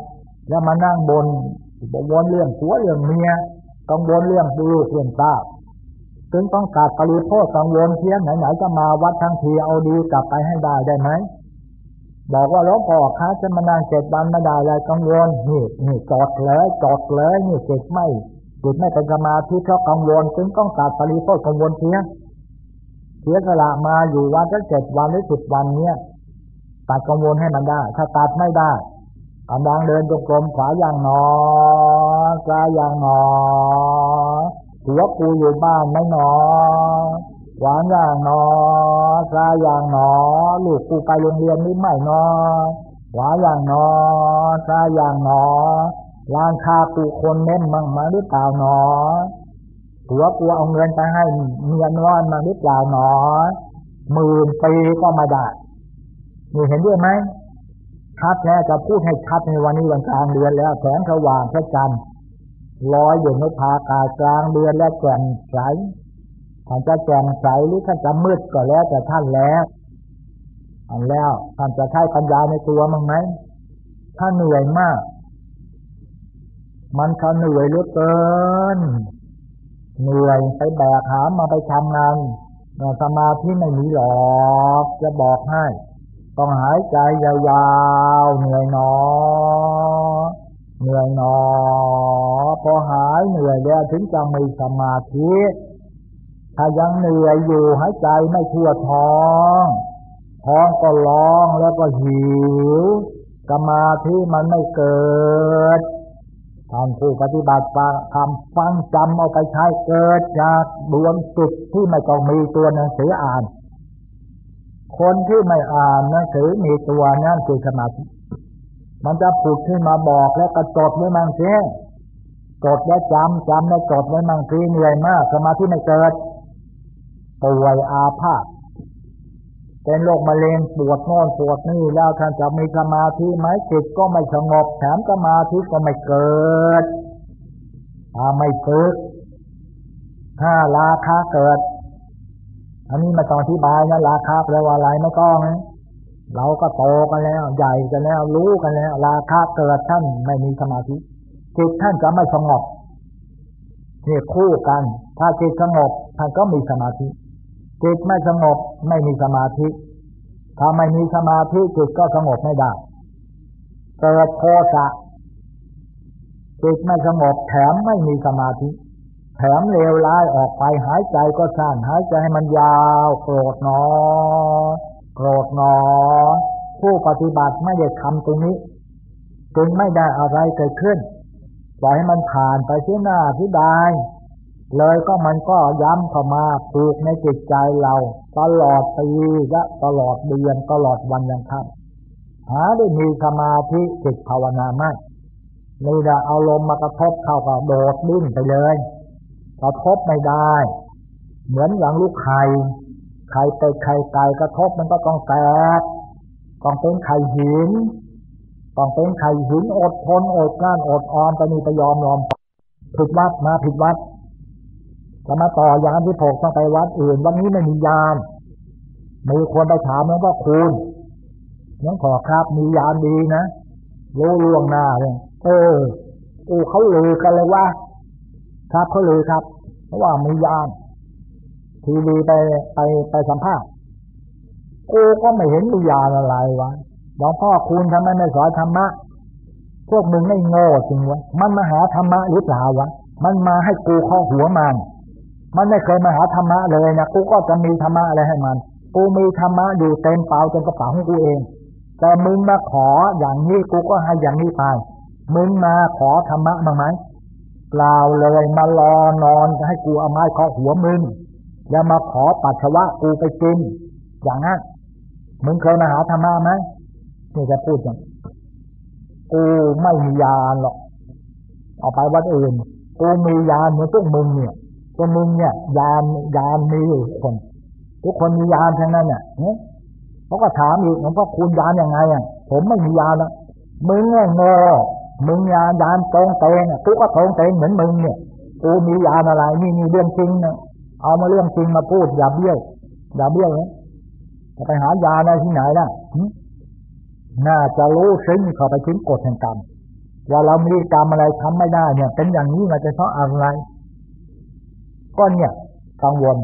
แล้วมานั่งบนกังวลเรื่องผัวเรื่องเมียกังวลเรื่องดูเรื่องตาถึงต้องกัดปริโภคกังวลเพียงไหนๆจะมาวัดทั้งทีเอาดีกลับไปให้ได้ได้ไหมบอกว่าหลวงพ่อค้าจะมานั่งเจ็ดวันไม่ได้อะไรกังวลนี่นี่จอดเลยจอดเลยนี่เจ็ดไม่จิตไม่เป็นสมาธิเพราะกังวลถึงต้องตัดปริโภคกังวลเพียง เสียสละมาอยู่วันจะเจ็ดวันหรือสิบวันเนี้ยตัดกังวลให้มันได้ ถ้าตัดไม่ได้กำลังเดินจงกรมขวาอย่างหนอซ้ายอย่างหนอหัวกูอยู่บ้านไม่หนอหวานอย่างหนอซ้ายอย่างหนอลูกกูไปโรงเรียนนี่ไม่หนอหวานอย่างหนอซ้ายอย่างหนอร้านคากูคนเน้นมั่งมาหรือเปล่าหนอ หัวกูเอาเงินไปให้เมียน้อยมาหรือเปล่าหนอหมื่นปีก็มาได้นี่เห็นด้วยไหมชัดแล้วจะพูดให้ชัดในวันนี้วันกลางเดือนแล้วแสงสว่างพระจันทร์ลอยอยู่ในภากากลางเดือนและแจ่มใสท่านจะแจ่มใสหรือท่านจะมืดก็แล้วแต่ท่านแล้วอันแล้วท่านจะใช้ปัญญาในตัวมั้งไหมถ้าเหนื่อยมาก มันเขาเหนื่อยเหลือเกิน เหนื่อยไปแบกหามมาไปทำงานสมาธิไม่มีหรอกจะบอกให้ ต้องหายใจยาวๆเหนื่อยหนอ เหนื่อยหนอ พอหายเหนื่อยแล้วถึงจะมีสมาธิถ้ายังเหนื่อยอยู่หายใจไม่ทั่วท้องท้องก็ร้องแล้วก็หิวสมาธิมันไม่เกิด ท่านผู้ปฏิบัติฟังคำฟังจำเอาไปใช้เกิดจากดวงจิตที่ไม่ต้องมีตัวหนังสืออ่าน คนที่ไม่อ่านหนังสือมีตัวนั่นคือสมาธิมันจะผุดขึ้นมาบอกแล้วก็จดไว้มั่งเช่จดแล้วจำจำแล้วจดไว้มั่งทีเหนื่อยมากสมาธิไม่เกิดป่วยอาพาธ เป็นโรคมะเร็งปวดน่นปวดนี่แล้วท่านจะมีสมาธิไหมจิตก็ไม่สงบแถมสมาธิก็ไม่เกิด ถ้าไม่ฝึกถ้าราคาเกิด อันนี้มาตองอธิบายนะราคาแปลว่าอะไรไม่ต้องนะเราก็โตกันแล้ว ใหญ่กันแล้ว รู้กันแล้ว ราคาเกิดท่านไม่มีสมาธิจิตท่านจะไม่สงบเนี่ยคู่กัน ถ้าจิตสงบท่านก็มีสมาธิ จิตไม่สงบไม่มีสมาธิ ถ้าไม่มีสมาธิจิตก็สงบไม่ได้เกิดโทสะจิตไม่สงบแถมไม่มีสมาธิ แถมเลวร้ายออกไปหายใจก็สั้นหายใจให้มันยาวโกรธหนอโกรธหนอ ผู้ปฏิบัติไม่ได้ทำตรงนี้จึงไม่ได้อะไรเกิดขึ้นปล่อยให้มันผ่านไปเสียหน้าที่ได้ เลยก็มันก็ย้ำเข้ามาปลูกในจิตใจเรา ตลอดปีและตลอดเดือนตลอดวันยังค่ำหาได้มีสมาธิจิตภาวนาไม่นี่จะเอาลมมากระทบเข้าก็โดดดิ้นไปเลยกระทบไม่ได้ เหมือนอย่างลูกไข่ไข่เป็ดไข่ไก่กระทบมันก็ต้องแตกต้องเป็นไข่หินต้องเป็นไข่หินอดทนอดกลั้นอดออมไปนี่ไปยอมยอมผิดวัดมาผิดวัด จะมาต่อยานที่ผกต้องไปวัดอื่น วันนี้ไม่มียานมีคนไปถามหลวงพ่อคุณน้องขอครับมียานดีนะรู้ล่วงหน้าเลยเออโอ้เขาลือกันเลยว่า ครับเขาลือครับ เพราะว่ามียาน ทีวีไปไปไปสัมภาษณ์กูก็ไม่เห็นมียานอะไรวะหลวงพ่อคุณทำไมไม่สอนธรรมะพวกมึงไม่โง่จริงวะ มันมาหาธรรมะหรือเปล่าวะ มันมาให้กูข้อหัวมัน มันไม่เคยมาหาธรรมะเลยนะกูก็จะมีธรรมะอะไรให้มัน กูมีธรรมะอยู่เต็มเปล่าเต็มกระเป๋าของกูเอง แต่มึงมาขออย่างนี้กูก็ให้อย่างนี้ไป มึงมาขอธรรมะบ้างไหมเปล่าเลยมารอนอนจะให้กูเอาไม้ข้อหัวมึงอย่ามาขอปัสสาวะกูไปกิน อย่างนั้นมึงเคยมาหาธรรมะไหมนี่จะพูดอย่างกูไม่มียานหรอก เอาไปวัดอื่น กูมียานเหมือนพวกมึงเนี่ย พวมึงเนี่ย ยานยานมีอยู่คน ทุกคนมียานทั้งนั้นเนี่ยเขาก็ถามอีกหลวงพ่อคุณยานยังไงอะผมไม่มียานนะมึงเนี่ยงอมึงยานยานตรงเตงกูก็ตรงเตงเหมือนมึงเนี่ยกูมียานอะไรนี่นี่เรื่องจริงนะเอามาเรื่องจริงมาพูดอย่าเบี้ยวอย่าเบี้ยวนะจะไปหายาอะที่ไหนล่ะน่าจะรู้ซึ้งเข้าไปถึงกฎแห่งกรรมว่าเรามีกรรมอะไรทำไม่ได้เนี่ย เป็นอย่างนี้มาจะเพราะอะไร ก็เนี่ยกังวล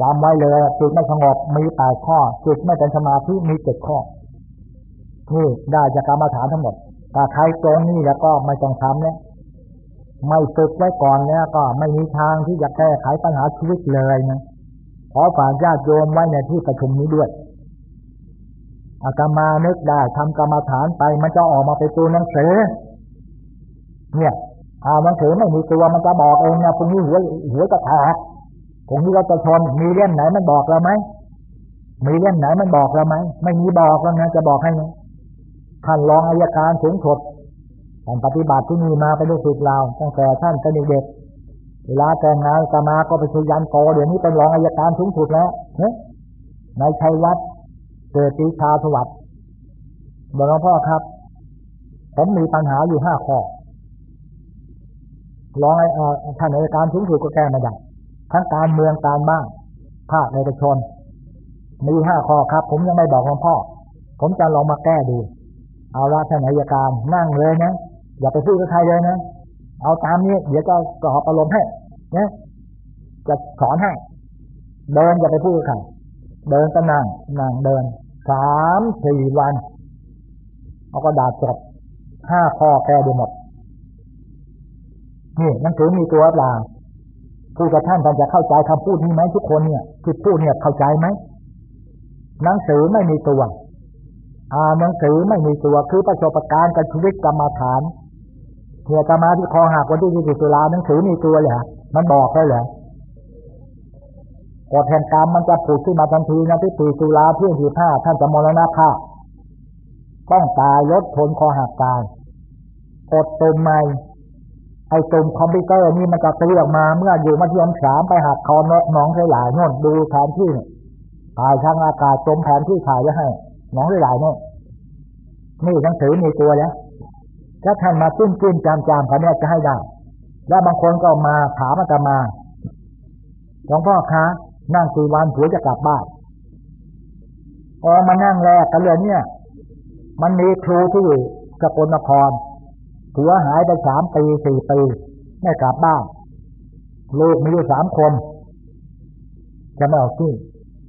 จำไว้เลยจิตไม่สงบมีแปดข้อจิตไม่เป็นสมาธิมีเจ็ดข้อนี่ได้จากกรรมฐานทั้งหมดถ้าใครตรงนี้แล้วก็ไม่ต้องทำแล้วไม่ฝึกไว้ก่อนแล้วก็ไม่มีทางที่จะแก้ไขปัญหาชีวิตเลยนะขอฝากญาติโยมไว้ในที่ประชุมนี้ด้วยอาตมานึกได้ทำกรรมฐานไปมันจะออกมาเป็นตัวหนังสือเนี่ย อาหนังสือไม่มีตัวมันจะบอกเองนะพรุ่งนี้หัวหัวจะแตกพรุ่งนี้เราจะชนมีเล่มไหนมันบอกเราไหมมีเล่มไหนมันบอกเราไหมไม่มีบอกแล้วนะจะบอกให้นะท่านรองอายการสูงสุดท่านปฏิบัติที่นี่มาเป็นลูกศิษย์เราตั้งแต่ท่านเป็นเด็กเวลาแต่งงานกามาก็ไปชยันโกเดี๋ยวนี้เป็นรองอายการสูงสุดแล้วเนี่ยในชัยวัดเกิดปีชาสวัสดิ์บอกหลวงพ่อครับ ผมมีปัญหาอยู่ห้าข้อ ร้องไอ้ท่านในการสูงสุดก็แก้ไม่ได้ทั้งการเมืองการบ้านภาคในประชนมีห้าข้อครับ ผมยังไม่บอกหลวงพ่อ ผมจะลองมาแก้ดู เอาละท่านนายการนั่งเลยนะอย่าไปพูดกับใครเลยนะเอาตามนี้เดี๋ยวจะกรอบอารมณ์ให้เนี่ยจะสอนให้เดินอย่าไปพูดกับใครเดินก็นั่งนั่งเดินสามสี่วันเอาก็ดาจบห้าข้อแก้ด้หมด นี่หนังสือมีตัวเปล่าผู้กับท่านท่านจะเข้าใจคำพูดนี้ไหมทุกคนเนี่ยที่พูดเนี่ยเข้าใจไหมหนังสือไม่มีตัวอ่าหนังสือไม่มีตัวคือประสบการณ์กับชีวิตกรรมฐานเนี่ยกรรมาที่คอหักวันที่ยี่สิบตุลาหนังสือมีตัวเลยฮะมันบอกได้เหรอกฎแห่งกรรมมันจะผุดขึ้นมาทันทีนะที่ตีตุลาเพื่อนที่ห้าท่านจะมรณภาพต้องตายลดทนคอหักตายกดตุ่มใหม่ ไอ้ตุ่มคอมพิวเตอร์นี่มันจะเตือกมาเมื่ออยู่มัธยมสามไปหักคอนกหนองหลายโน่นดูแผนที่ถ่ายทางอากาศจมแผนที่ถ่ายไว้ให้หนองหลายโน่นนี่หนังสือมีตัวแล้วถ้าท่านมาจิ้มจิ้มจามจามเขาเนี่ยจะให้ได้ แล้วบางคนก็มาถามอาตมาหลวงพ่อคะนั่งกี่วันผัวจะกลับบ้านอ๋อมานั่งแรกกันเลยเนี่ย มันมีครูที่สกลนคร ผัวหายไปสามปีสี่ปีไม่กลับบ้าน ลูกมีอยู่สามคน จะไม่ออกที่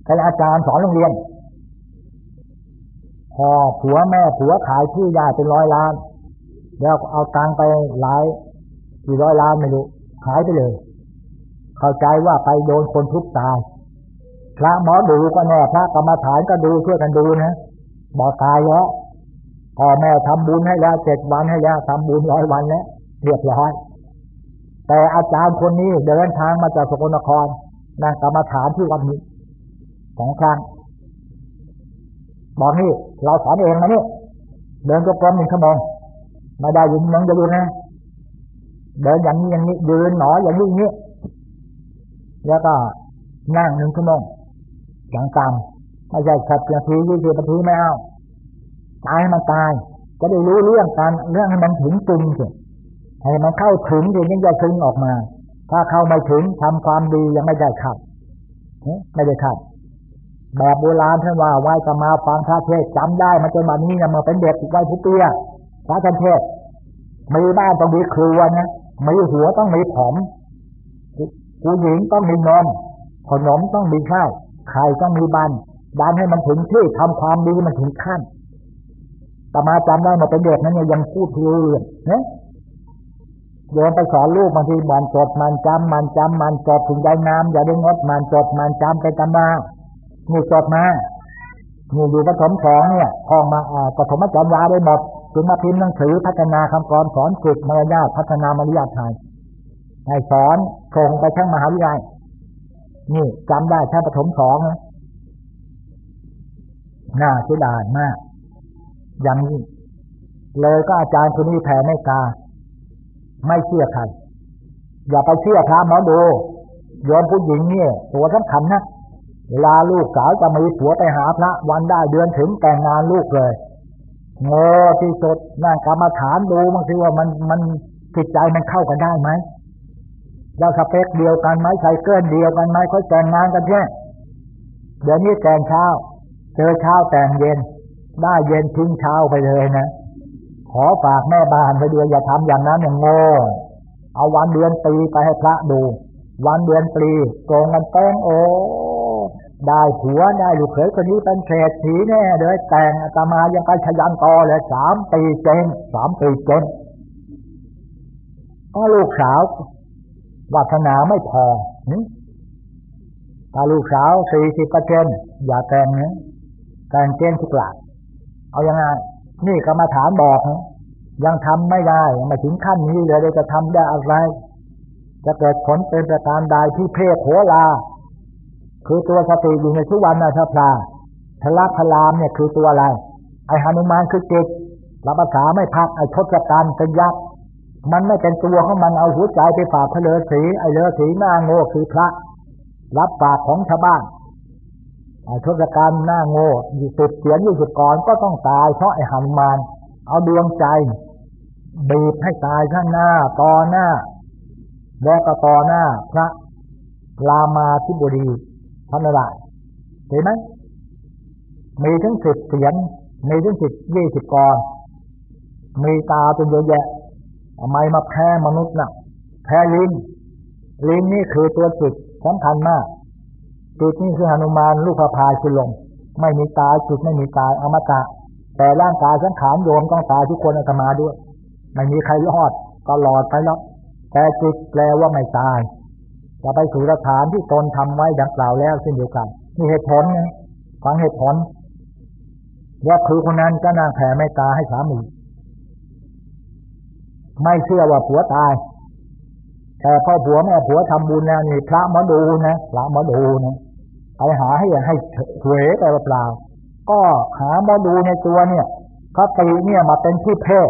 ใครอาจารย์สอนโรงเรียน พอผัวแม่ผัวขายที่ยาเป็นร้อยล้าน แล้วเอาตังไปหลายกี่ร้อยล้านไม่รู้หายไปเลย เข้าใจว่าไปโดนคนทุบตาย พระหมอดูก็แน่พระกรรมฐานก็ดูช่วยกันดูนะบอกตายแล้ว พ่อแม่ทำบุญให้แล้วเจ็ดวันให้แล้วทำบุญร้อยวันแล้วเรียบร้อยแต่อาจารย์คนนี้เดินทางมาจากสกลนครนั่งกรรมฐานที่วัดนี้สองครั้งบอกนี่เราสอนเองนะนี่เดินก็กรมหนึ่งชั่วโมงไม่ได้ยืนยังจะดูนะเดินอย่างนี้อย่างนี้ยืนหนออย่างนี้อย่างนี้แล้วก็นั่งหนึ่งชั่วโมงอย่างตามไม่ใช่ขัดนาทียี่สิบนาทีไม่เอา ตายมันตาย จะได้รู้เรื่องการเรื่องให้มันถึงจริงสิให้มันเข้าถึงถึงจะซึ้งออกมา ถ้าเข้าไม่ถึงทำความดียังไม่ได้ขัดไม่ได้ขัดแบบโบราณท่านว่าไหว้สมาฟังพระเทศจำได้มาจนวันนี้เนี่ยมาเป็นเด็กไหว้ผู้เตี้ยพระเทศมีบ้านต้องมีครัวนะมีหัวต้องมีผมผู้หญิงต้องมีนมขนมต้องมีข้าวไข่ต้องมีบันดันให้มันถึงที่ทำความดีมันถึงขั้น ต่มาจำได้มาเป็นเด็กนั้นยังพูดพูดเนี่ยโยนไปสอนลูกบางทีมันจดมันจำมันจำมันจดถึงได้น้ำอย่าได้งดมันจดมันจำไปกันมานี่จดมานี่อยู่ปฐมสองเนี่ยห้องมาอ่าปฐมจารย์ยาได้หมดถึงมาพิมพ์หนังสือพัฒนาคำกรสอนฝึกมารยาทพัฒนามารยาทไทยให้สอนส่งไปทั้งมหาวิทยาลัยนี่จำได้ชั้นปฐมสองนะน่าเสียดายมาก อย่างนี้เลยก็อาจารย์คนนี้แผ่ไม่กาไม่เชื่อใครอย่าไปเชื่อพระหมอดูโยมผู้หญิงเนี่ยตัวสำคัญนะเวลาลูกสาวจะมีผัวไปหาพระวันได้เดือนถึงแต่งงานลูกเลยโง่ที่สุดนั่งกรรมฐานดูบางทีว่ามันมันจิตใจมันเข้ากันได้ไหมเราสเปคเดียวกันไหมใส่เกินเดียวกันไหมเขาแต่งงานกันแค่เดี๋ยวนี้แต่งเช้า เจอเช้าแต่งเย็น ได้เย็นทิ้งเช้าไปเลยนะขอฝากแม่บ้านไปด้วยอย่าทำอย่างนั้นอย่างโง่เอาวันเดือนปีไปให้พระดู วันเดือนปีตรงกันแต้งโอ้ได้ผัวได้ลูกเขยคนนี้เป็นเศรษฐีแน่เลยแต่งอาตมายังไปชยันกอเลยสามปีเจนสามปีเจนก็ลูกสาววาสนาไม่พอถ้าลูกสาวสี่สิบเปอร์เซ็นอย่าแต่งนะแต่งเกณฑ์ทุกหลัก เอาอยัางไงนี่กรรมาฐานบอกนะยังทำไม่ได้ม่ถึงขั้นนี้เลยจะทำได้อะไร จะเกิดผลเป็นประการใดที่เพศโหลาคือตัวสติอยู่ในทุกวันนะทัพลาทลักพลามเนี่ยคือตัวอะไร ไอหานุมานคือจิตรับภาษาไม่พักไอทศกัณฐ์เป็นยักษ์มันไม่เป็นตัวของมันเอาหัวใจไปฝากพระเลสีไอเลสีหน้าโง่คือพระ รับฝากของชาวบ้าน ทศกัณฐ์หน้าโง่อยู่สิบเสียนอยู่สิบก่อนก็ต้องตาย เพราะไอ้หานุมานเอาดวงใจบีบให้ตายข้างหน้าต่อหน้า แล้วก็ต่อหน้าพระรามาธิบดีพระนารายเห็นไหมมีทั้งสิบเสียงมีทั้งสิบยี่สิบกรมีตาเป็นเยอะแยะทำไมมาแพ้มนุษย์นะ่ะ แพ้ลิ้นลิ้นนี่คือตัวจิตสำคัญมาก จิตนี่คือหนุมานลูกพระพายคือลมไม่มีตาจิตไม่มีตายอมตะ แต่ร่างกายสังขารโยมต้องตายทุกคนอาตมาด้วย ไม่มีใครรอดก็หลอดไปแล้วแต่จิตแปลว่าไม่ตายจะไปสู่สถานที่ตนทำไว้ดังกล่าวแล้วเช่นเดียวกันนี่เหตุผลนะฟังเหตุผลว่าคือคนนั้นก็นางแผ่ไม่ตาให้สามีไม่เชื่อว่าผัวตาย แต่พ่อผัวแม่ผัวทำบุญแล้วนี่พระมาดูนะพระมาดูนะ ไปหาให้ให้เถวไปเปล่าก็หามาดูในตัวเนี่ยพระตีเนี่ยมาเป็นที่เพศ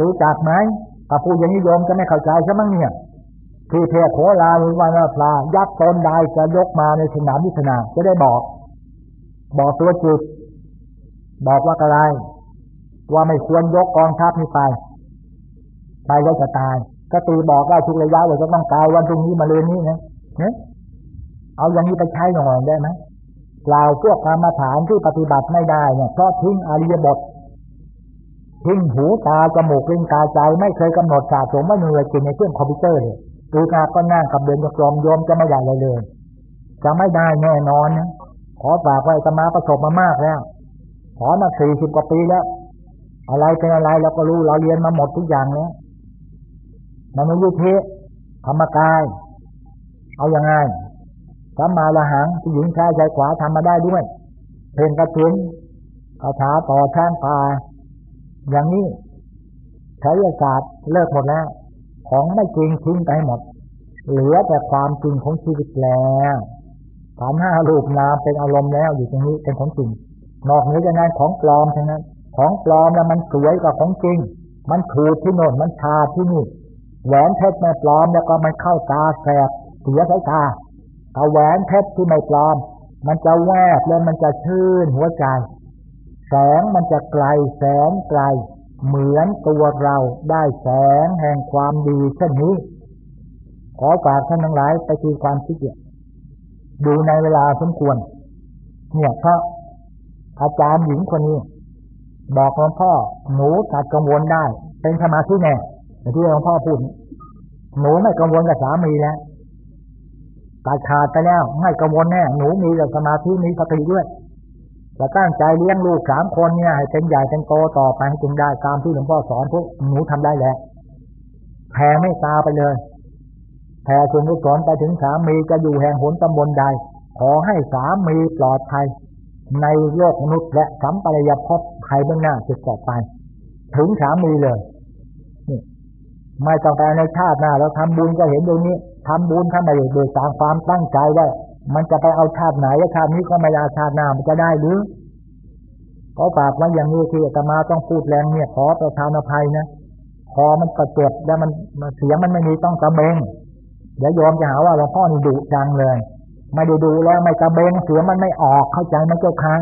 รู้จักไหมถ้าผู้ยังนิยมจะไม่เข้าใจใช่ไหมเนี่ยที่เทพโคลาหรือวันพลายักษ์ตนใดจะยกมาในสนามวิทนาจะได้บอก บอกตัวจิตบอกว่าอะไร ว่าไม่ควรยกกองทัพนี้ไปไปแล้วจะตายก็ตีบอกได้ทุกระยะเลยจะต้องตายวันตรงนี้มาเรือนนี้นะเนี่ย เอาอย่างนี้ไปใช้หน่อยได้ไหมกล่าวพวกกรรมฐานที่ปฏิบัติไม่ได้เนี่ยเพราะทิ้งอริยบททิ้งหูตาจมูกลิ้นกายใจไม่เคยกำหนดสะสมไม่เหนื่อยกินในเครื่องคอมพิวเตอร์เลยดูกาก็นั่งกับเดินกับกลมโยมจะไม่ได้เลยเลย จะไม่ได้แน่นอนนะขอฝากไว้ตมาประสบมามากแล้วขอมาสี่สิบกว่าปีแล้ว อะไรเป็นอะไรเราก็รู้เราเรียนมาหมดทุกอย่างแล้วมนุษยุทธิธรรมกาย เอาอยัางไง สัมมาละหังผู้หญิงชายชายขวาทำมาได้ด้วย เพลงกระตุ้นคาถาต่อช่างปลาอย่างนี้ใช้ศาสตร์เลิกหมดแล้ว ของไม่จริงทิ้งไปหมด เหลือแต่ความจริงของชีวิตแล้วฐานห้ารูปนามเป็นอารมณ์แล้วอยู่ตรงนี้เป็นของจริง นอกเหนือจากนั้นของปลอมทั้งนั้น ของปลอมแล้วมันสวยกว่าของจริง มันขูดที่โน่นมันชาที่นี่แหวนเพชรม่ปลอมแล้วก็มันเข้าตาแสบเสียสายตา เอาแหวนเพชรที่ไม่ปลอม มันจะแวบแล้วมันจะชื่นหัวใจ แสงมันจะไกลแสงไกล เหมือนตัวเราได้แสงแห่งความดีเช่นนี้ ขอฝากท่านทั้งหลายไปทีความคิดเนี่ยดูในเวลาสมควร เนี่ยเพราะอาจารย์หญิงคนนี้ บอกหลวงพ่อหนูตัดกังวลได้ เป็นสมาธิแน่ที่หลวงพ่อพูดหนูไม่กังวลกับสามีแล้ว ตัดขาดไปแล้ว ไม่กังวลแน่หนูมีแต่สมาธิมีสติด้วยจะตั้งใจเลี้ยงลูกสามคนเนี่ยให้เป็นใหญ่เป็นโตต่อไปให้จึงได้ตามที่หลวงพ่อสอนพวกหนูทำได้แหละแผ่ไม่ตาไปเลยแผ่ส่วนกุศลไปถึงสามีจะอยู่แห่งหนตำบลใด ขอให้สามีปลอดภัย ในโลกมนุษย์และสัมปรายภพใครเบื้องหน้าจะต่อไป ถึงสามีเลยนี่ไม่ต้องไปในชาติหน้าเราทำบุญก็เห็นตรงนี้ ทำบุญถ้าไม่โดยตามความตั้งใจว่ามันจะไปเอาชาติไหนชาตินี้ก็ไม่ได้ชาติหน้ามันจะได้หรือขอฝากไว้อย่างนี้ที่อาตมาต้องพูดแรงเนี่ยขอประทานอภัยนะคอมันกระเจ็บแล้วมันเสียงมันไม่มีต้องกระเบงเดี๋ยวยอมจะหาว่าหลวงพ่อนี่ดุจังเลย ไม่ได้ดูแล้วไม่กระเบงเสียงมันไม่ออกเข้าใจไหมเจ้าค่ะ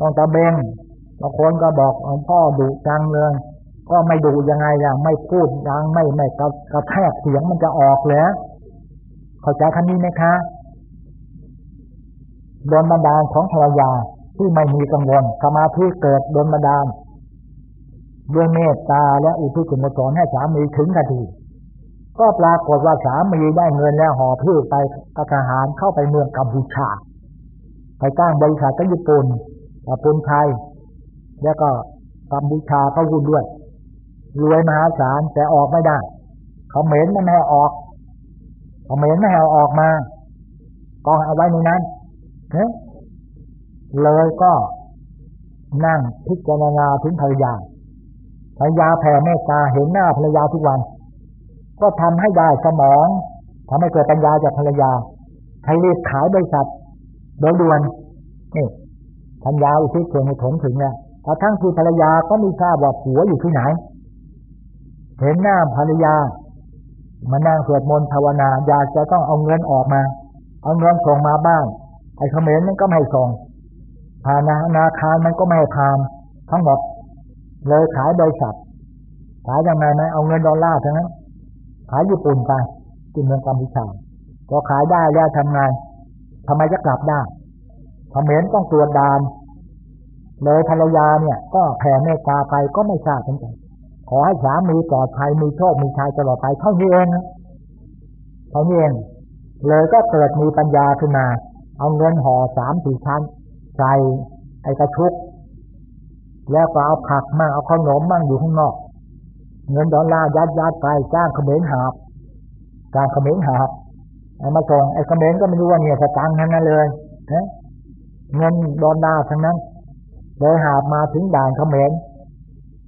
ต้องกระเบงบางคนก็บอกหลวงพ่อดุจังเลย ก็ไม่ดูยังไงอย่างไม่พูดยังไม่ไม่กระกระแทกเสียงมันจะออกเลยเข้าใจคำนี้ไหมคะโดนบันดาลของภรรยาที่ไม่มีกังวลสมาธิเกิดโดนบันดาลด้วยเมตตาและอุทิศกุศลให้สามีถึงกันทีก็ปรากฏว่าสามีได้เงินแล้วห่อพืชไปกทหารเข้าไปเมืองกัมพูชา ไปจ้างบริษัทที่ญี่ปุ่นญี่ปุ่นไทย แล้วก็กัมพูชาเข้าหุ้นด้วย รวยมหาศาลแต่ออกไม่ได้เขาเหม็นไม่ให้ออกเขาเหม็นไม่ให้ออกมาก็เอาไว้ในนั้นเฮ้เลยก็นั่งพิจารณาถึงภรรยาภรรยาแผ่เมตตาเห็นหน้าภรรยาทุกวัน ก็ทำให้ได้สมองทำให้เกิดปัญญาจากภรรยาให้รีบขายบริษัทโดยด่วนนี่พัญญาอุทิศส่วนให้ถมถึงเนี่ยกระทั่งคือภรรยาก็ไม่ทราบว่าผัวอยู่ที่ไหน เห็นหน้าภรรยา มานั่งสวดมนต์ภาวนา อยากจะต้องเอาเงินออกมา เอาเงินส่งมาบ้างไอ้เขมรนั่นก็ไม่ส่งผ่านธนาคารมันก็ไม่ให้ผ่านทั้งหมดเลยขายบริษัทขายยังไงไหมเอาเงินดอลลาร์ทั้งนั้น ขายญี่ปุ่นไปที่เมืองกัมพูชาพอขายได้แล้วทำงานทำไมจะกลับได้เขมรต้องตรวจดานเลยภรรยาเนี่ย ก็แผ่เมตตาไปก็ไม่ทราบเหมือนกัน อให้สามีปลอดภัยมีโชคมีชัยตลอดไปเท่านี้เองเท่านี้เองเลยก็เกิดมีปัญญาขึ้นมา เอาเงินห่อสามสี่ชั้นใส่ไอ้กระชุก แล้วก็เอาผักมาเอาขนมมั่งอยู่ข้างนอก เงินดอลลาร์ยัดยัดไปจ้างเขมรหาบจ้างเขมรหาบไอ้มาส่งไอ้เขมรก็ไม่รู้ว่าเนี่ยสตังค์ทั้งนั้นเลยเงินดอลลาร์ทั้งนั้นเลยหาบมาถึงด่านเขมร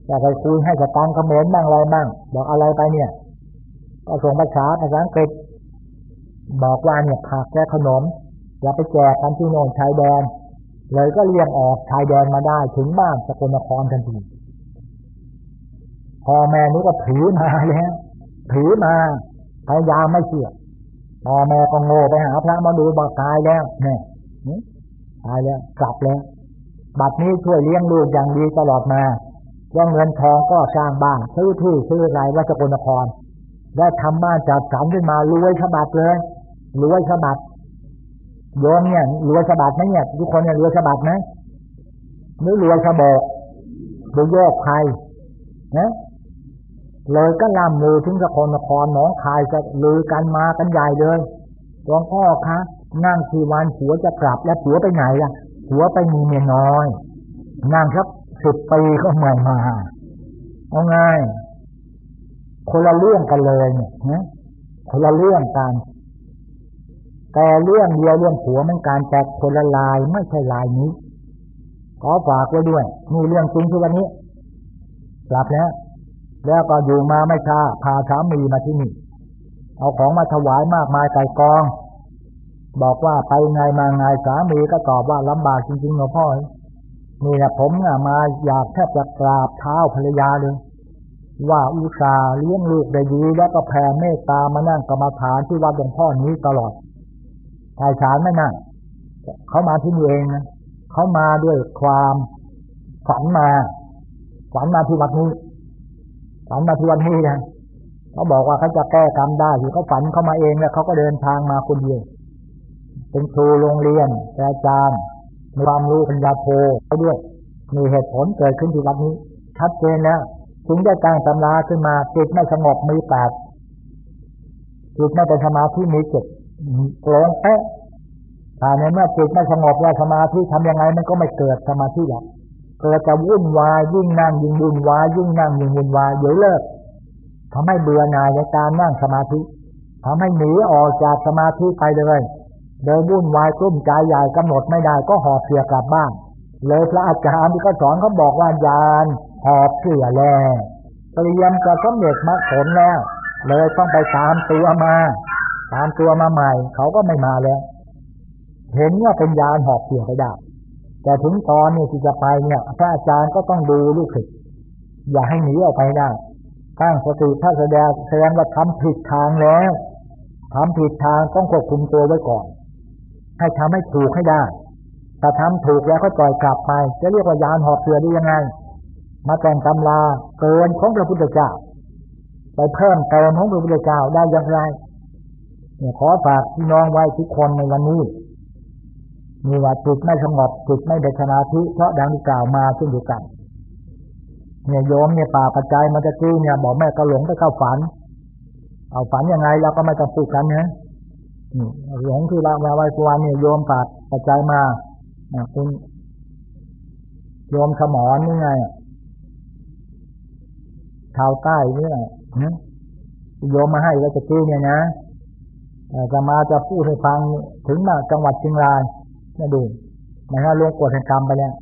จะไปคุยให้กับตังคอมเมนบ้างอะไรบ้าง บอกอะไรไปเนี่ย ก็ส่งภาษาภาษาอังกฤษ บอกว่าเนี่ยผักแค่ขนมอย่าไปแจกกันที่โน่นชายแดน เลยก็เรียกออกชายแดนมาได้ถึงบ้านสกลนครทันทีพอแม่นี้ก็ถือมาแล้วถือมาพยายามไม่เชื่อพอแม่ก็โง่ไปหาพระมาดูบอกตายแล้วเนี่ยตายแล้วกลับแล้วบัดนี้ช่วยเลี้ยงลูกอย่างดีตลอดมา ว่าเงินทองก็สร้างบ้านซื้อที่ซื้ออะไรวัชกลนคร ได้ทำบ้านจัดสรรขึ้นมารวยฉบับเลยรวยฉบับโยมเนี่ยรวยฉบับไหมเนี่ยทุกคนเนี่ยรวยฉบับไหมหรือรวยฉบกหรือโยกใครนะเลยก็ล่ำลือถึงสกลนครน้องคายจะลือกันมากันใหญ่เลยหลวงพ่อคะนั่งทีวันผัวจะกลับแล้วผัวไปไหนล่ะผัวไปมีเมียน้อยนั่งครับ สิบปีก็ไม่มาเอาไงคนละเรื่องกันเลยเนี่ยนะคนละเรื่องกันแต่เรื่องเดียวเรื่องผัวมันการแตกคนละลายไม่ใช่ลายนี้ขอฝากไว้ด้วยนี่เรื่องจริงที่วันนี้กลับแล้วแล้วก็อยู่มาไม่ช้าพาสามีมาที่นี่ เอาของมาถวายมากมายไก่กอง บอกว่าไปไงมาไงสามีก็ตอบว่าลำบากจริงๆหลวงพ่อ นี่นะผมมาอยากแทบจะกราบเท้าภรรยาเลย ว่าอุตส่าห์เลี้ยงลูกได้ดีแล้วก็แผ่เมตตามานั่งกรรมฐานที่วัดหลวงพ่อนี้ตลอดชายฉานไม่นั่งเขามาที่นี่เองนะเขามาด้วยความฝันมาฝันมาที่วัดนี้ฝันมาที่วัดนี้นะเขาบอกว่าเขาจะแก้กรรมได้ที่เขาฝันเขามาเองแล้วเขาก็เดินทางมาคนเดียวเป็นครูโรงเรียนอาจารย์ มีความรู้ปัญญาโทเขาด้วย มีเหตุผลเกิดขึ้นที่วัดนี้ ชัดเจนแล้วถึงได้ตั้งตำราขึ้นมาจิตไม่สงบมีแปดจิตไม่เป็นสมาธิมีเจ็ดตรงเป๊ะแต่ในเมื่อจิตไม่สงบแล้วสมาธิทำยังไงมันก็ไม่เกิดสมาธิหรอกเกิดจะวุ่นวายยิ่งนั่งยิ่งวุ่นวายยิ่งนั่งยิ่งวุ่นวายเดี๋ยวเลิกทำให้เบื่อหน่ายในการนั่งสมาธิทำให้หนีออกจากสมาธิไปเลย เดินวุ่นวายกลุ้มใจใหญ่กำหนดไม่ได้ก็หอบเสียกลับบ้าน เลยพระอาจารย์ที่เขาสอนเขาบอกว่ายานหอบเสือแล้วเตรียมจะสำเร็จมรรคผลแล้ว เลยต้องไปตามตัวมา ตามตัวมาใหม่เขาก็ไม่มาแล้ว เห็นว่าเป็นยานหอบเสือไปได้แต่ถึงตอนนี้ที่จะไปเนี่ย พระอาจารย์ก็ต้องดูลูกศิษย์อย่าให้หนีออกไปได้ตั้งสติถ้าแสดงแสดงว่าทำผิดทางแล้วทำผิดทางต้องควบคุมตัวไว้ก่อน ให้ทำให้ถูกให้ได้ถ้าทำถูกแล้วก็ปล่อยกลับไป จะเรียกว่ายานหอบเสือได้ยังไง มาแต่งตำราเกินของพระพุทธเจ้า ไปเพิ่มเติมของพระพุทธเจ้าได้อย่างไรเนี่ยขอฝากพี่น้องไว้ทุกคนในวันนี้ มีว่าจิตไม่สงบจิตไม่ได้สมาธิเพราะดังที่กล่าวมาเช่นเดียวกัน เนี่ยโยมเนี่ยป่าปัจจัยมันจะกี้เนี่ย บอกแม่ก็หลงไปเข้าฝัน เอาฝันยังไงเราก็ไม่ต้องพูดกันนะ หลงคือเรามาไว้ตัวเนี่ยโยมปากปัจจัยมาเป็นโยมสมอนนี่ไงชาวใต้นี่แหละโยมมาให้แล้วจะกี้เนี่ยนะจะมาจะพูดให้ฟังถึงมาจังหวัดเชียงรายนะดูนะฮะลงกฎแห่งกรรมไปแล้ว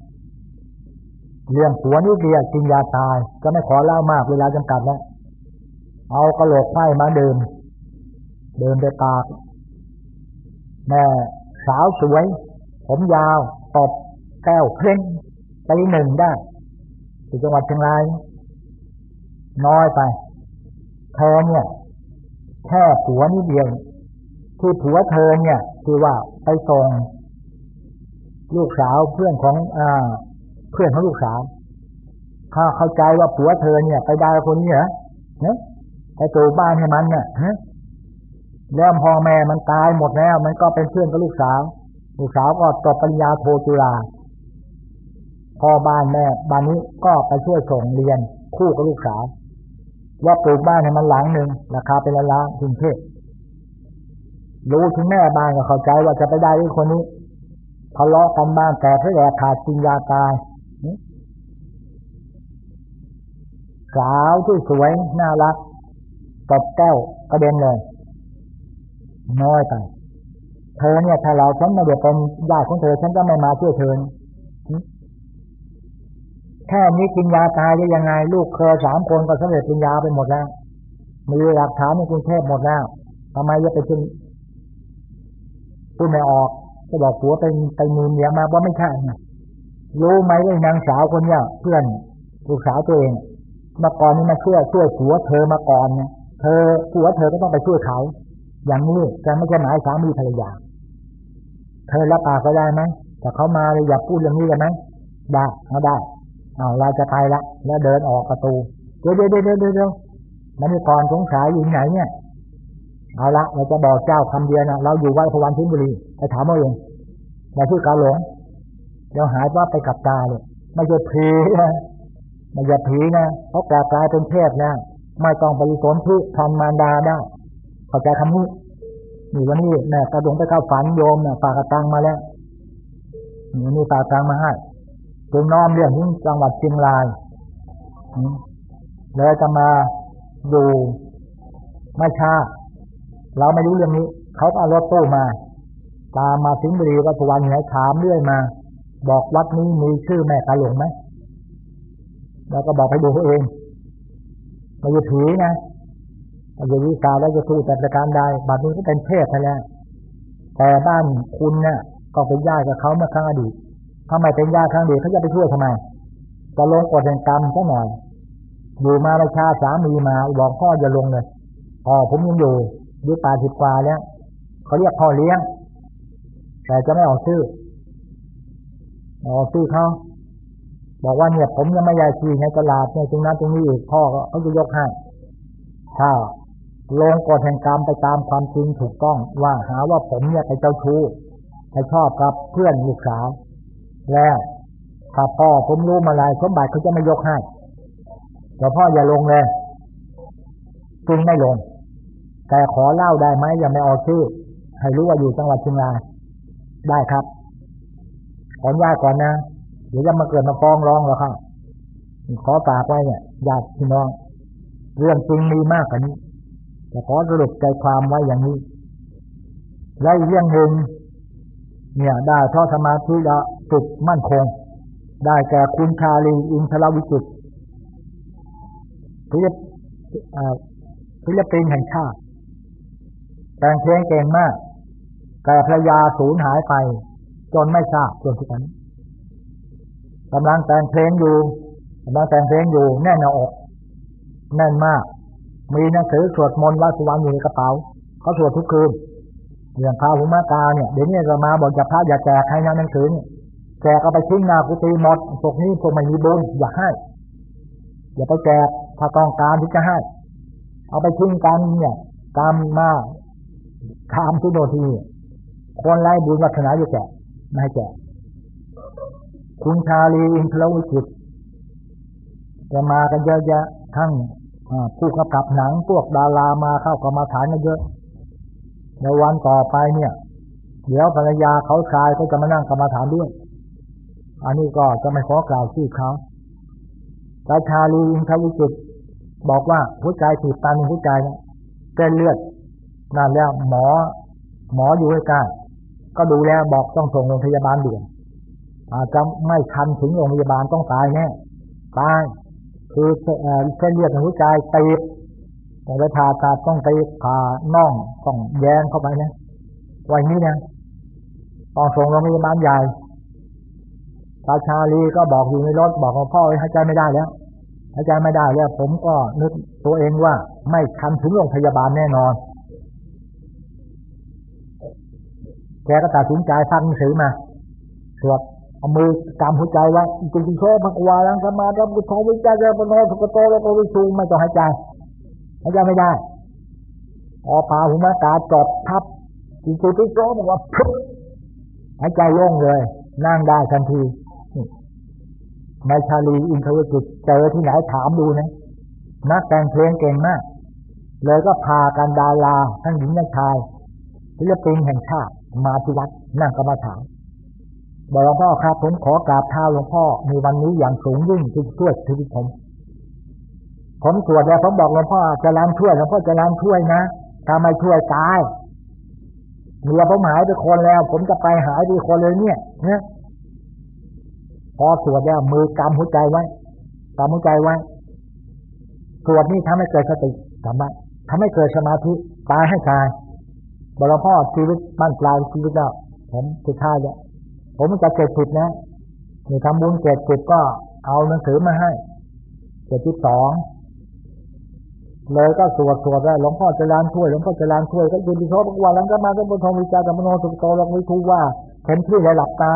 เรื่องหัวนิดเดียวกินยาตาย ก็ไม่ขอเล่ามากเวลาจำกัดแล้ว เอากระโหลกไฟมาเดิม เดิมไปปาก แม่สาวสวย ผมยาวตบแก้วเคร่งตีหนึ่งได้ที่จังหวัดเชียงราย น้อยไปเธอเนี่ยแค่ผัวนิดเดียวที่ผัวเธอเนี่ย คือว่าไปส่งลูกสาวเพื่อนของอเพื่อนของลูกสาวถ้าเข้าใจว่าผัวเธอเนี่ย ไปได้คนนี้เหรอเนี่ยไปตูบ้านให้มันเนี่ย แล้วพ่อแม่มันตายหมดแล้ว มันก็เป็นเพื่อนกับลูกสาว ลูกสาวก็จบปริญญาโทจุฬาพ่อบ้านแม่บ้านนี้ก็ไปช่วยส่งเรียนคู่กับลูกสาวว่าปลูกบ้านให้มันหลังหนึ่งราคาเป็นล้านกรุงเทพรู้ถึงแม่บ้านก็เข้าใจว่าจะไปได้ด้วยคนนี้ทะเลาะกันบ้างแต่เพื่อขาดกินยาตายสาวที่สวยน่ารักตบแก้วกระเด็นเลย น้อยไป เธอเนี่ยถ้าเราฉันไม่เดี๋ยวเป็นญาติของเธอฉันจะไม่มาช่วยเธอแค่นี้กินยาตายได้ยังไง ลูกเคยสามคนก็สำเร็จกินยาไปหมดแล้ว มีหลักฐานในกรุงเทพหมดแล้วทำไมจะไปกินพูดไม่ออกก็บอกผัวไปไปมีเมียมาว่าไม่ใช่รู้ไหมว่านางสาวคนเนี้ยเพื่อนลูกสาวตัวเองมาก่อนนี้มาช่วยช่วยผัวเธอมาก่อนเนี่ยเธอผัวเธอก็ต้องไปช่วยเขา อย่างนี้จะไม่ใช่หมายสามีภรรยา เธอรับปากเขาได้ไหมแต่เขามาเลยอยาพูดเรื่องนี้กันไหมได้เขาได้เอาเราจะไปละ แล้วเดินออกประตูเดี๋ยวเดี๋ยวเดี๋ยวเดี๋ยวมันมีก่อนสงสัยอยู่ไหนเนี่ย เอาละเราจะบอกเจ้าคำเดียวนะเราอยู่วัดพวันทินบุรีไปถามเอาเองอย่าพูดกาหลงเดี๋ยวหายว่าไปกับตาเลยไม่ใช่ผีนะไม่ใช่ผีนะเขาแปลกลายเป็นเทพนะไม่ต้องไปสนที่ทันมารดาได้ เข้าใจคำนี้นี่วันนี้แม่กระดงไปเข้าฝันโยมเนี่ยฝากกระตังมาแล้ววันนี้ฝากตังมาให้ถึงน้อมเรื่องที่จังหวัดเชียงรายแล้วจะมาดูไม่ช้าเราไม่รู้เรื่องนี้ เขาเอารถตู้มา ตามมาสิงบุรีก็สวรรค์เหนือถามเรื่อยมา บอกวัดนี้มีชื่อแม่ตาหลงไหมแล้วก็บอกไปดูเขาเองมาอยู่ผีนะ มายู่วิชาแล้วจะสู้แต่ประการใดบัดนี้ก็เป็นเพไปแล้วแต่บ้านคุณเนี่ยก็เป็นญาติกับเขาเมื่อครั้งอดีตทำไมเป็นญาติครั้งเดียวเขาจะไปช่วยทำไมจะลงกฎแห่งกรรมซะหน่อยอยู่มาประชาสามีมาบอกพ่อจะลงเลยพ่อผมยังอยู่ยุตาสิบกว่าแล้วเขาเรียกพ่อเลี้ยง แต่จะไม่ออกชื่อออกชื่อเขาบอกว่าเนี่ยผมยังไม่ยายชีในตลาดเนี่ยตรงนั้นตรงนี้อีกพ่อเขาจะยกให้ถ้า ลงกฎแห่งกรรมไปตามความจริงถูกต้องว่าหาว่าผมเนี่ยไปเจ้าชู้ไปชอบกับเพื่อนลูกสาว แล้วถ้าพ่อผมรู้มาลายสมบัติเขาจะไม่ยกให้แต่พ่ออย่าลงเลยจึงไม่ลง แต่ขอเล่าได้ไหมอย่าไม่ออกชื่อ ให้รู้ว่าอยู่จังหวัดเชียงรายได้ครับขออนุญาตก่อนนะเดี๋ยวจะมาเกิดมาฟ้องร้องแล้วครับขอฝากไว้เนี่ยญาติพี่น้อง เรื่องจริงมีมากกว่านี้ แต่ขอสรุปใจความไว้อย่างนี้ และอีกเรื่องหนึ่งเนี่ยได้เพราะสมาธิละจุดมั่นคง ได้แก่คุณชาลีอินทรวิจิตร ศิลปิน ศิลปินแห่งชาติ แต่งเพลงเก่งมาก แต่ภรรยาสูญหายไป จนไม่ทราบจนทุกวันกำลังแต่งเพลงอยู่กำลังแต่งเพลงอยู่แน่นอกแน่นมาก มีหนังสือสวดมนต์วัดสุวรรณอยู่ในกระเป๋าเขาสวดทุกคืนอย่างพาหุมากาเนี่ยเดี๋ยวนี้จะมาบอกจะพระอย่าแจกให้นะหนังสือเนี่ยแจกเอาไปทิ้งนากุฏิหมดพวกนี้พวกไม่มีบุญอย่าให้ อย่าไปแจกถ้าต้องการที่จะให้ เอาไปทิ้งกันเนี่ยตามมาทำทุโนทีคนไร้บุญวัฒนาจะแจกไม่ให้แจกคุณชาลีอินทรวิจิตจะมากันเยอะแยะทั้ง ผู้กำกับหนังพวกดารามาเข้ากรรมาฐานกันเยอะในวันต่อไปเนี่ย เดี๋ยวภรรยาเขาชายก็จะมานั่งกรรมาฐานด้วย อันนี้ก็จะไม่ขอกล่าวชื่อเขาตาชาลีอินทวิจิตบอกว่าหัวใจถีบตันหัวใจเส้นเลือดนั่นแล้วหมอ หมออยู่ใกล้ก็ดูแลบอกต้องส่งโรงพยาบาลด่วนอาจจะไม่ทันถึงโรงพยาบาลต้องตายแน่ตาย คือเส้นเลือดในหัวใจตีบต้องไปผ่าตัดต้องไปผ่าน่องต้องแยงเข้าไปนะวันนี้เนะต้องส่งโรงพยาบาลใหญ่ตาชาลีก็บอกอยู่ในรถบอกว่าพ่อหายใจไม่ได้แล้วหายใจไม่ได้แล้ว ผมก็นึกตัวเองว่า ไม่ทันถึงโรงพยาบาลแน่นอน แกก็ตัดสินใจฟังหนังสือมาสวด เอามือกำหัวใจไว้จริงๆโชพักวาลังสมาธิพุทโธวิจารณ์ปโนสุกโตแล้วก็วิชูไม่ต้องหายใจหายใจไม่ได้พอปาหุมากาจบทับจิตุติโกบอกว่าพุหายใจโล่งเลย นั่งได้ทันทีนายชาลีอินทวจิตเจอที่ไหนถามดูนะนักแต่งเพลงเก่งมาก เลยก็พากันดาราทั้งหญิงและชายศิลปินแห่งชาติมาที่วัดนั่งกรรมาฐาน บอกหลวงพ่อครับ ผมขอกราบเท้าหลวงพ่อในวันนี้อย่างสูงยิ่งที่ช่วยชีวิตผมผมสวดแล้วผมบอกหลวงพ่อจะล้างช่วยหลวงพ่อจะล้างช่วยนะถ้าไม่ช่วยตายเมียผมหายไปคนแล้ว ผมจะไปหายไปคนเลยเนี่ยเนี่ยพอสวดแล้วมือกำหัวใจไว้กำหัวใจไว้สวดนี่ทำให้เกิดสติทำไมทำให้เกิดสมาธิตายให้ตายบอกหลวงพ่อชีวิตบ้านปลายชีวิตแล้วผมสุดท้ายเนี่ย ผมจะเจ็ดสิบนะนี่ทำบุญเจ็ดสิบก็เอาหนังสือมาให้เจ็ดสิบสองเลยก็สวดสวดได้หลวงพ่อจะลานช่วยหลวงพ่อจะลานช่วยก็ยืนที่โต๊ะบอกว่าหลังก็มาก็บนทองวิจารณ์มโนสุโตลองวิทูว่าเห็นที่เลยหลับตา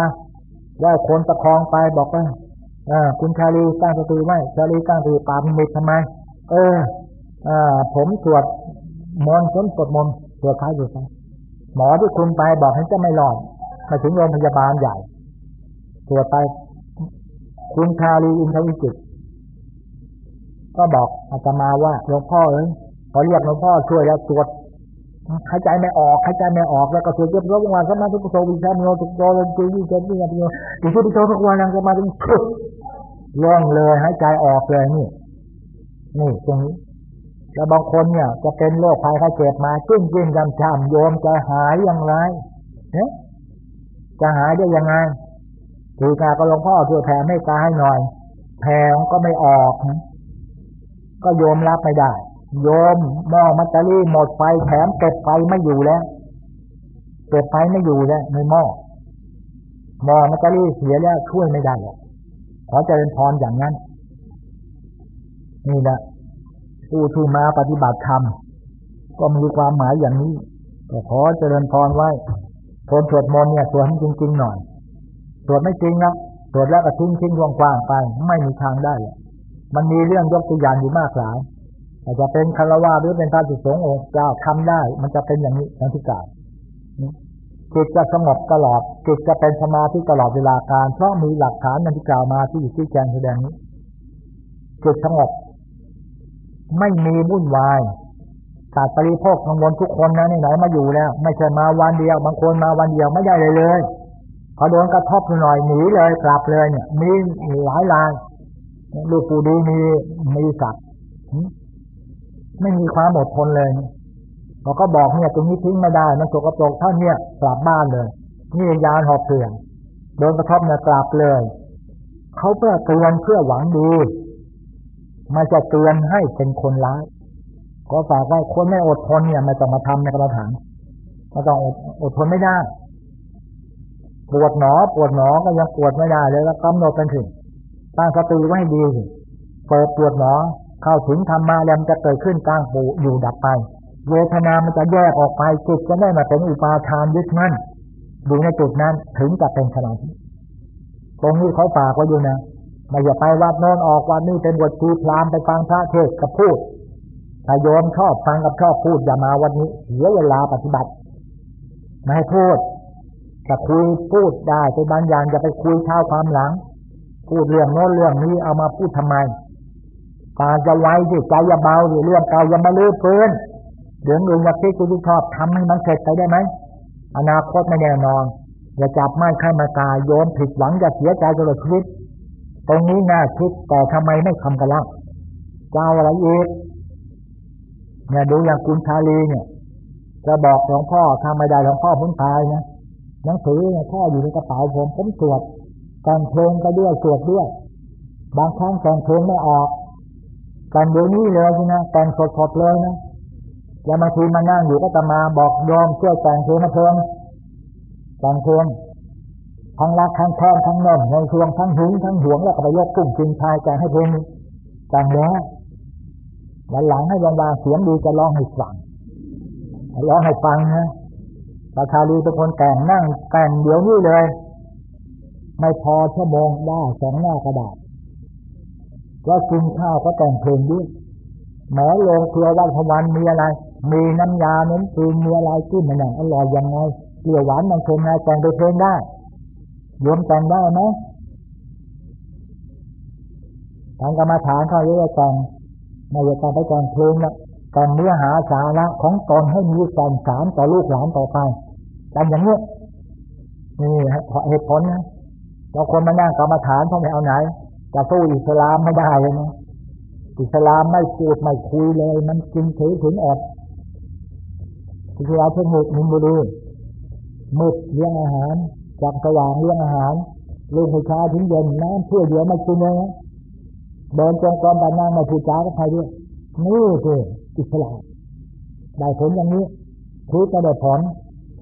ว่าคนประคองไปบอกว่าอ่าคุณชาลีตั้งสติไว้ชาลีตั้งสติปามมิดทำไม เอออ่าผมสวดมนต์ผมสวดมนต์สวดท้ายอยู่ไปหมอที่คุณไปบอกให้จะไม่รอด มาถึงโรงพยาบาลใหญ่ตรวจไปคุณชาลีอินทวิจิตก็บอกอาตมาว่าหลวงพ่อเอ้ยพอเรียกหลวงพ่อช่วยแล้วตรวจหายใจไม่ออกหายใจไม่ออกแล้วก็สวดเยอะๆวันสมาธิพุทโธวิชาโนตุโตเลยจีวิเจนี่ยพี่โยดิสุทโธทุกวันนั่งสมาธิพุทล่องเลยหายใจออกเลยนี่ นี่ตรงนี้แล้วบางคนเนี่ย จะเป็นโรคภัยไข้เจ็บมาจิ้งจิ้งจำจำโยมจะหายอย่างไรเนี่ย จะหายได้ยังไงถือกาก็หลวงพ่อช่วยแผ่ไม่ตาให้หน่อย แผ่ก็ไม่ออก ก็โยมรับไม่ได้ โยมหม้อมัตตารีหมดไฟแถมเก็บไฟไม่อยู่แล้วเก็บไฟไม่อยู่แล้วในหม้อมอมันก็รีเสียแล้วช่วยไม่ได้หรอกขอเจริญพรอย่างนั้น นี่แหละผู้ที่มาปฏิบัติธรรมก็มีความหมายอย่างนี้ก็ขอเจริญพรไว้ คนสวดมนต์เนี่ยสวดให้จริงๆหน่อยสวดไม่จริงนะสวดแล้วก็ทิ้งทิ้งกว้างๆไป ไม่มีทางได้ มันมีเรื่องยกตัวอย่างอยู่มากหลายอาจจะเป็นคารวะหรือเป็นพระสุสงฆ์องค์เจ้าทำได้ มันจะเป็นอย่างนี้อย่างที่กล่าวจิตจะสงบตลอดจิตจะเป็นสมาธิตลอดเวลาการ เพราะมีหลักฐานอย่างที่กล่าวมาที่อยู่ที่แจงแสดงนี้จิตสงบ ไม่มีวุ่นวาย ตัดปริโภคกังวลทุกคนนะไหนมาอยู่แล้ว ไม่ใช่มาวันเดียว บางคนมาวันเดียวไม่ได้เลยเลยพอโดนกระทบหน่อยหนีเลยกลับเลยเนี่ย มีหลายรายลูกปูดีมีมีสัตว์ไม่มีความอดทนเลยเราก็บอกเนี่ยตรงนี้ทิ้งไม่ได้ มันสกปรกเท่านี้กลับบ้านเลย นี่ยานหอบเถื่อนโดนกระทบเนี่ยกลับเลยเขาเพื่อเตือนเพื่อหวังดีมาจะเตือนให้เป็นคนร้าย ก็ฝากไว้คนไม่อดทนเนี่ยไม่ต้องมาทำในกระถางไม่ต้องอดอดทนไม่ได้ ปวดหนอ ปวดหนอก็ยังปวดไม่ได้เลยแล้วกำหนดกันถึงตั้งสติไว้ให้ดีเปิดปวดหนอ เข้าถึงธรรมะแล้วมันจะเกิดขึ้นกลางปูอยู่ดับไปเวทนามันจะแยกออกไปจิตจะได้มาเป็นอุปาทานยึดมั่นดูในจุดนั้นถึงจะเป็นขนาดตรงนี้เขาฝากไว้อยู่นะไม่อย่าไปวัดโน้นออกวัดนี้เป็นบทชีพรามไปฟังพระเทศกับพูด ถ้าโยมชอบฟังกับชอบพูดอย่ามาวันนี้เสียเวลาปฏิบัติไม่ให้พูดจะคุยพูดได้แต่บางอย่างจะไปคุยเท้าความหลัง พูดเรื่องโน้นเรื่องนี้เอามาพูดทำไมตาจะไว้สิใจจะเบาสิเรื่องเก่ายังมาลื้อฟื้นเดี๋ยวอื่นอยาคิดคุณชอบทำให้มันเสร็จไปได้ไหมอนาคตไม่แน่นอน อย่าจับไม้ข้มาตายโยมผิดหวังจะเสียใจตลอดชีวิตตรงนี้น่าคิดแต่ทำไมไม่ทำกันล่ะเจ้าอะไรอีก เนี่ยดูอย่างคุณชาลีเนี่ยจะบอกหลวงพ่อทำไม่ได้หลวงพ่อพ้นตายนะหนังสือเนี่ยพ่ออยู่ในกระเป๋าผมผมสวดแต่งเพลงก็ด้วยสวดด้วยบางครั้งแต่งเพลงไม่ออกแต่งเดี๋ยวนี้เลยนะแต่งสดๆเลยนะแล้วบางทีมานั่งอยู่ก็จะมาบอกยอมช่วยแต่งเพลงมาเพลงแต่งเพลงทั้งรักทั้งแค้นทั้งนมในช่วงทั้งหึงทั้งหวงแล้วก็ไปยกกุ้งกินชายแต่งให้เพลงแต่งแล้ว วันหลังให้วางๆเสียงดีจะร้องให้ฟังร้องให้ฟังนะราชาลีเป็นคนแต่งนั่งแต่งเดี๋ยวนี้เลย ไม่พอชั่วโมงได้สองหน้ากระดาษก็กินข้าวก็แต่งเพลงด้วยแม้ลงเกลือวันพวันมีอะไร มีน้ำยาเน้นปืนมีอะไรขึ้นมันอย่างอร่อยยังไงเปรี้ยวหวานมันเค็มไงแต่งไปเพลงได้โยมแต่งได้ไหมทางกรรมฐานเขาเรียกแต่ง ไม่ใช่การไปแต่งเพลงนะแต่งเนื้อหาสาระของตนให้มีการสารต่อลูกหลานต่อไปแต่อย่างนี้นี่เหตุผลนะเราคนมานั่งกรรมฐานเพราะไม่เอาไหนจะสู้อิสลามไม่ได้เลยนะอิสลามไม่พูดไม่คุยเลย มันกินถือถึงอดอิสลามเพิ่งหมดมินบุรีมืดเลี้ยงอาหารจากสว่างเลี้ยงอาหารลูกผู้ชายถึงเย็นน้ำเพื่อเดียวไม่กินเลยนะ เดินจงกรมบานนางมาพูดจากับใครด้วยนี่คืออิสลามได้ผลอย่างนี้คือจะได้ผล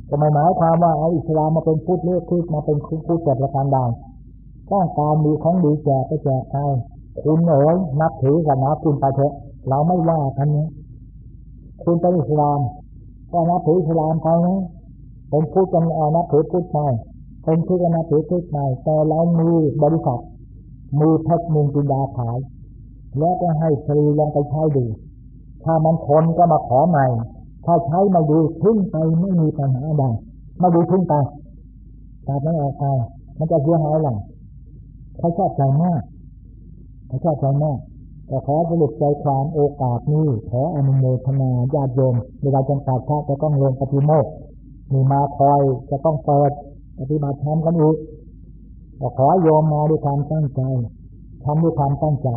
จะไม่หมายความว่าเอาอิสลามมาเป็นพุทธเลือกคือมาเป็นพุทธแจกประการใดต้องการมีของดีแจกไปแจกใครคุณเอ๋ยนับถือกันนะคุณไปเถอะเราไม่ว่ากันนี้คุณเป็นอิสลามก็นับถืออิสลามไปนะเป็นพุทธกันเอานับถือพุทธไปเป็นพุทธกันนับถือพุทธไปแต่เรามีบริษัท มีเพชรมีจินดาขาย แล้วก็ให้ฟรีลองไปใช้ดู ถ้ามันทนก็มาขอใหม่ ถ้าใช้มาดูทิ้งไปไม่มีปัญหาใดมาดูทิ้งไปตัดไม่ออกไปมันจะเสียหายหลังเขาชอบใจมากเขาชอบใจมากแต่ขอสรุปใจความโอกาสนี้ขออนุโมทนาญาติโยมเวลาจงการพระจะต้องลงปฏิโมกมีมาคอยจะต้องเปิดปฏิบัติธรรมกันอีก ก็ขอโยมมาด้วยความตั้งใจทำด้วยความตั้งใจ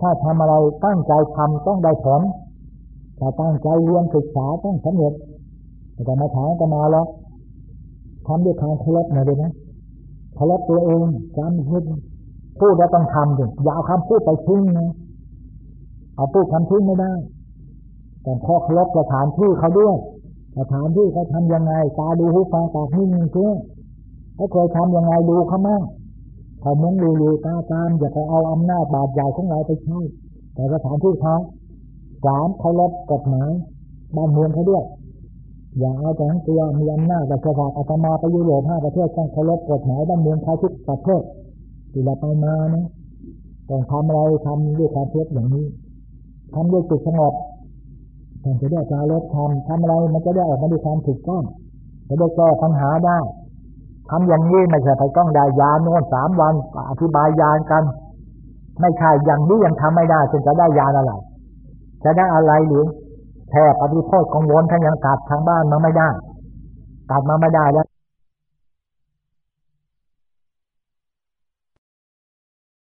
ถ้าทำอะไรตั้งใจทำต้องได้ผลถ้าตั้งใจเรียนศึกษาต้องสำเร็จแต่มาถามกันมาแล้วทำด้วยความเคารพหน่อยเลยนะเคารพตัวเองจำพูดพูดแล้วต้องทำดิอย่าเอาคำพูดไปทิ้งนะเอาพูดคำทิ้งไม่ได้ แต่พอเคารพสถานที่เขาด้วยสถานที่เขาทำยังไง ตาดูหูฟังปากนิ่งเชื่อ เขาเคยทำยังไงดูเขามั่งถ้ามึงดูอยู่ตาตามอย่าไปเอาอำนาจบาดใหญ่ของเราไปใช้แต่สถานที่เขาสามเคารพกฎหมายบ้านเมืองเขาด้วยอย่าเอาแต่งตัวมีอำนาจแต่เฉพาอาตมาไปยุโรปห้าประเทศต้องเคารพกฎหมายบ้านเมืองเขาทุกประเทศที่เราไปมานะต้องทำอะไรทำด้วยความเพียรอย่างนี้ทำด้วยจิตสงบท่านจะได้การลดทำทำอะไรมันจะได้ออกมาด้วยความถูกต้องจะได้แก้ปัญหาได้ ทำอย่างนี้ไม่ใช่ไปต้องได้ยาโน่นสามวันอธิบายยานกัน ไม่ใช่อย่างนี้ยังทำไม่ได้จึงจะได้ยาอะไร จะได้อะไรหรือแทบปฏิโทษกังวนท่านยังตัดทางบ้านมาไม่ได้ตัดมาไม่ได้แล้ว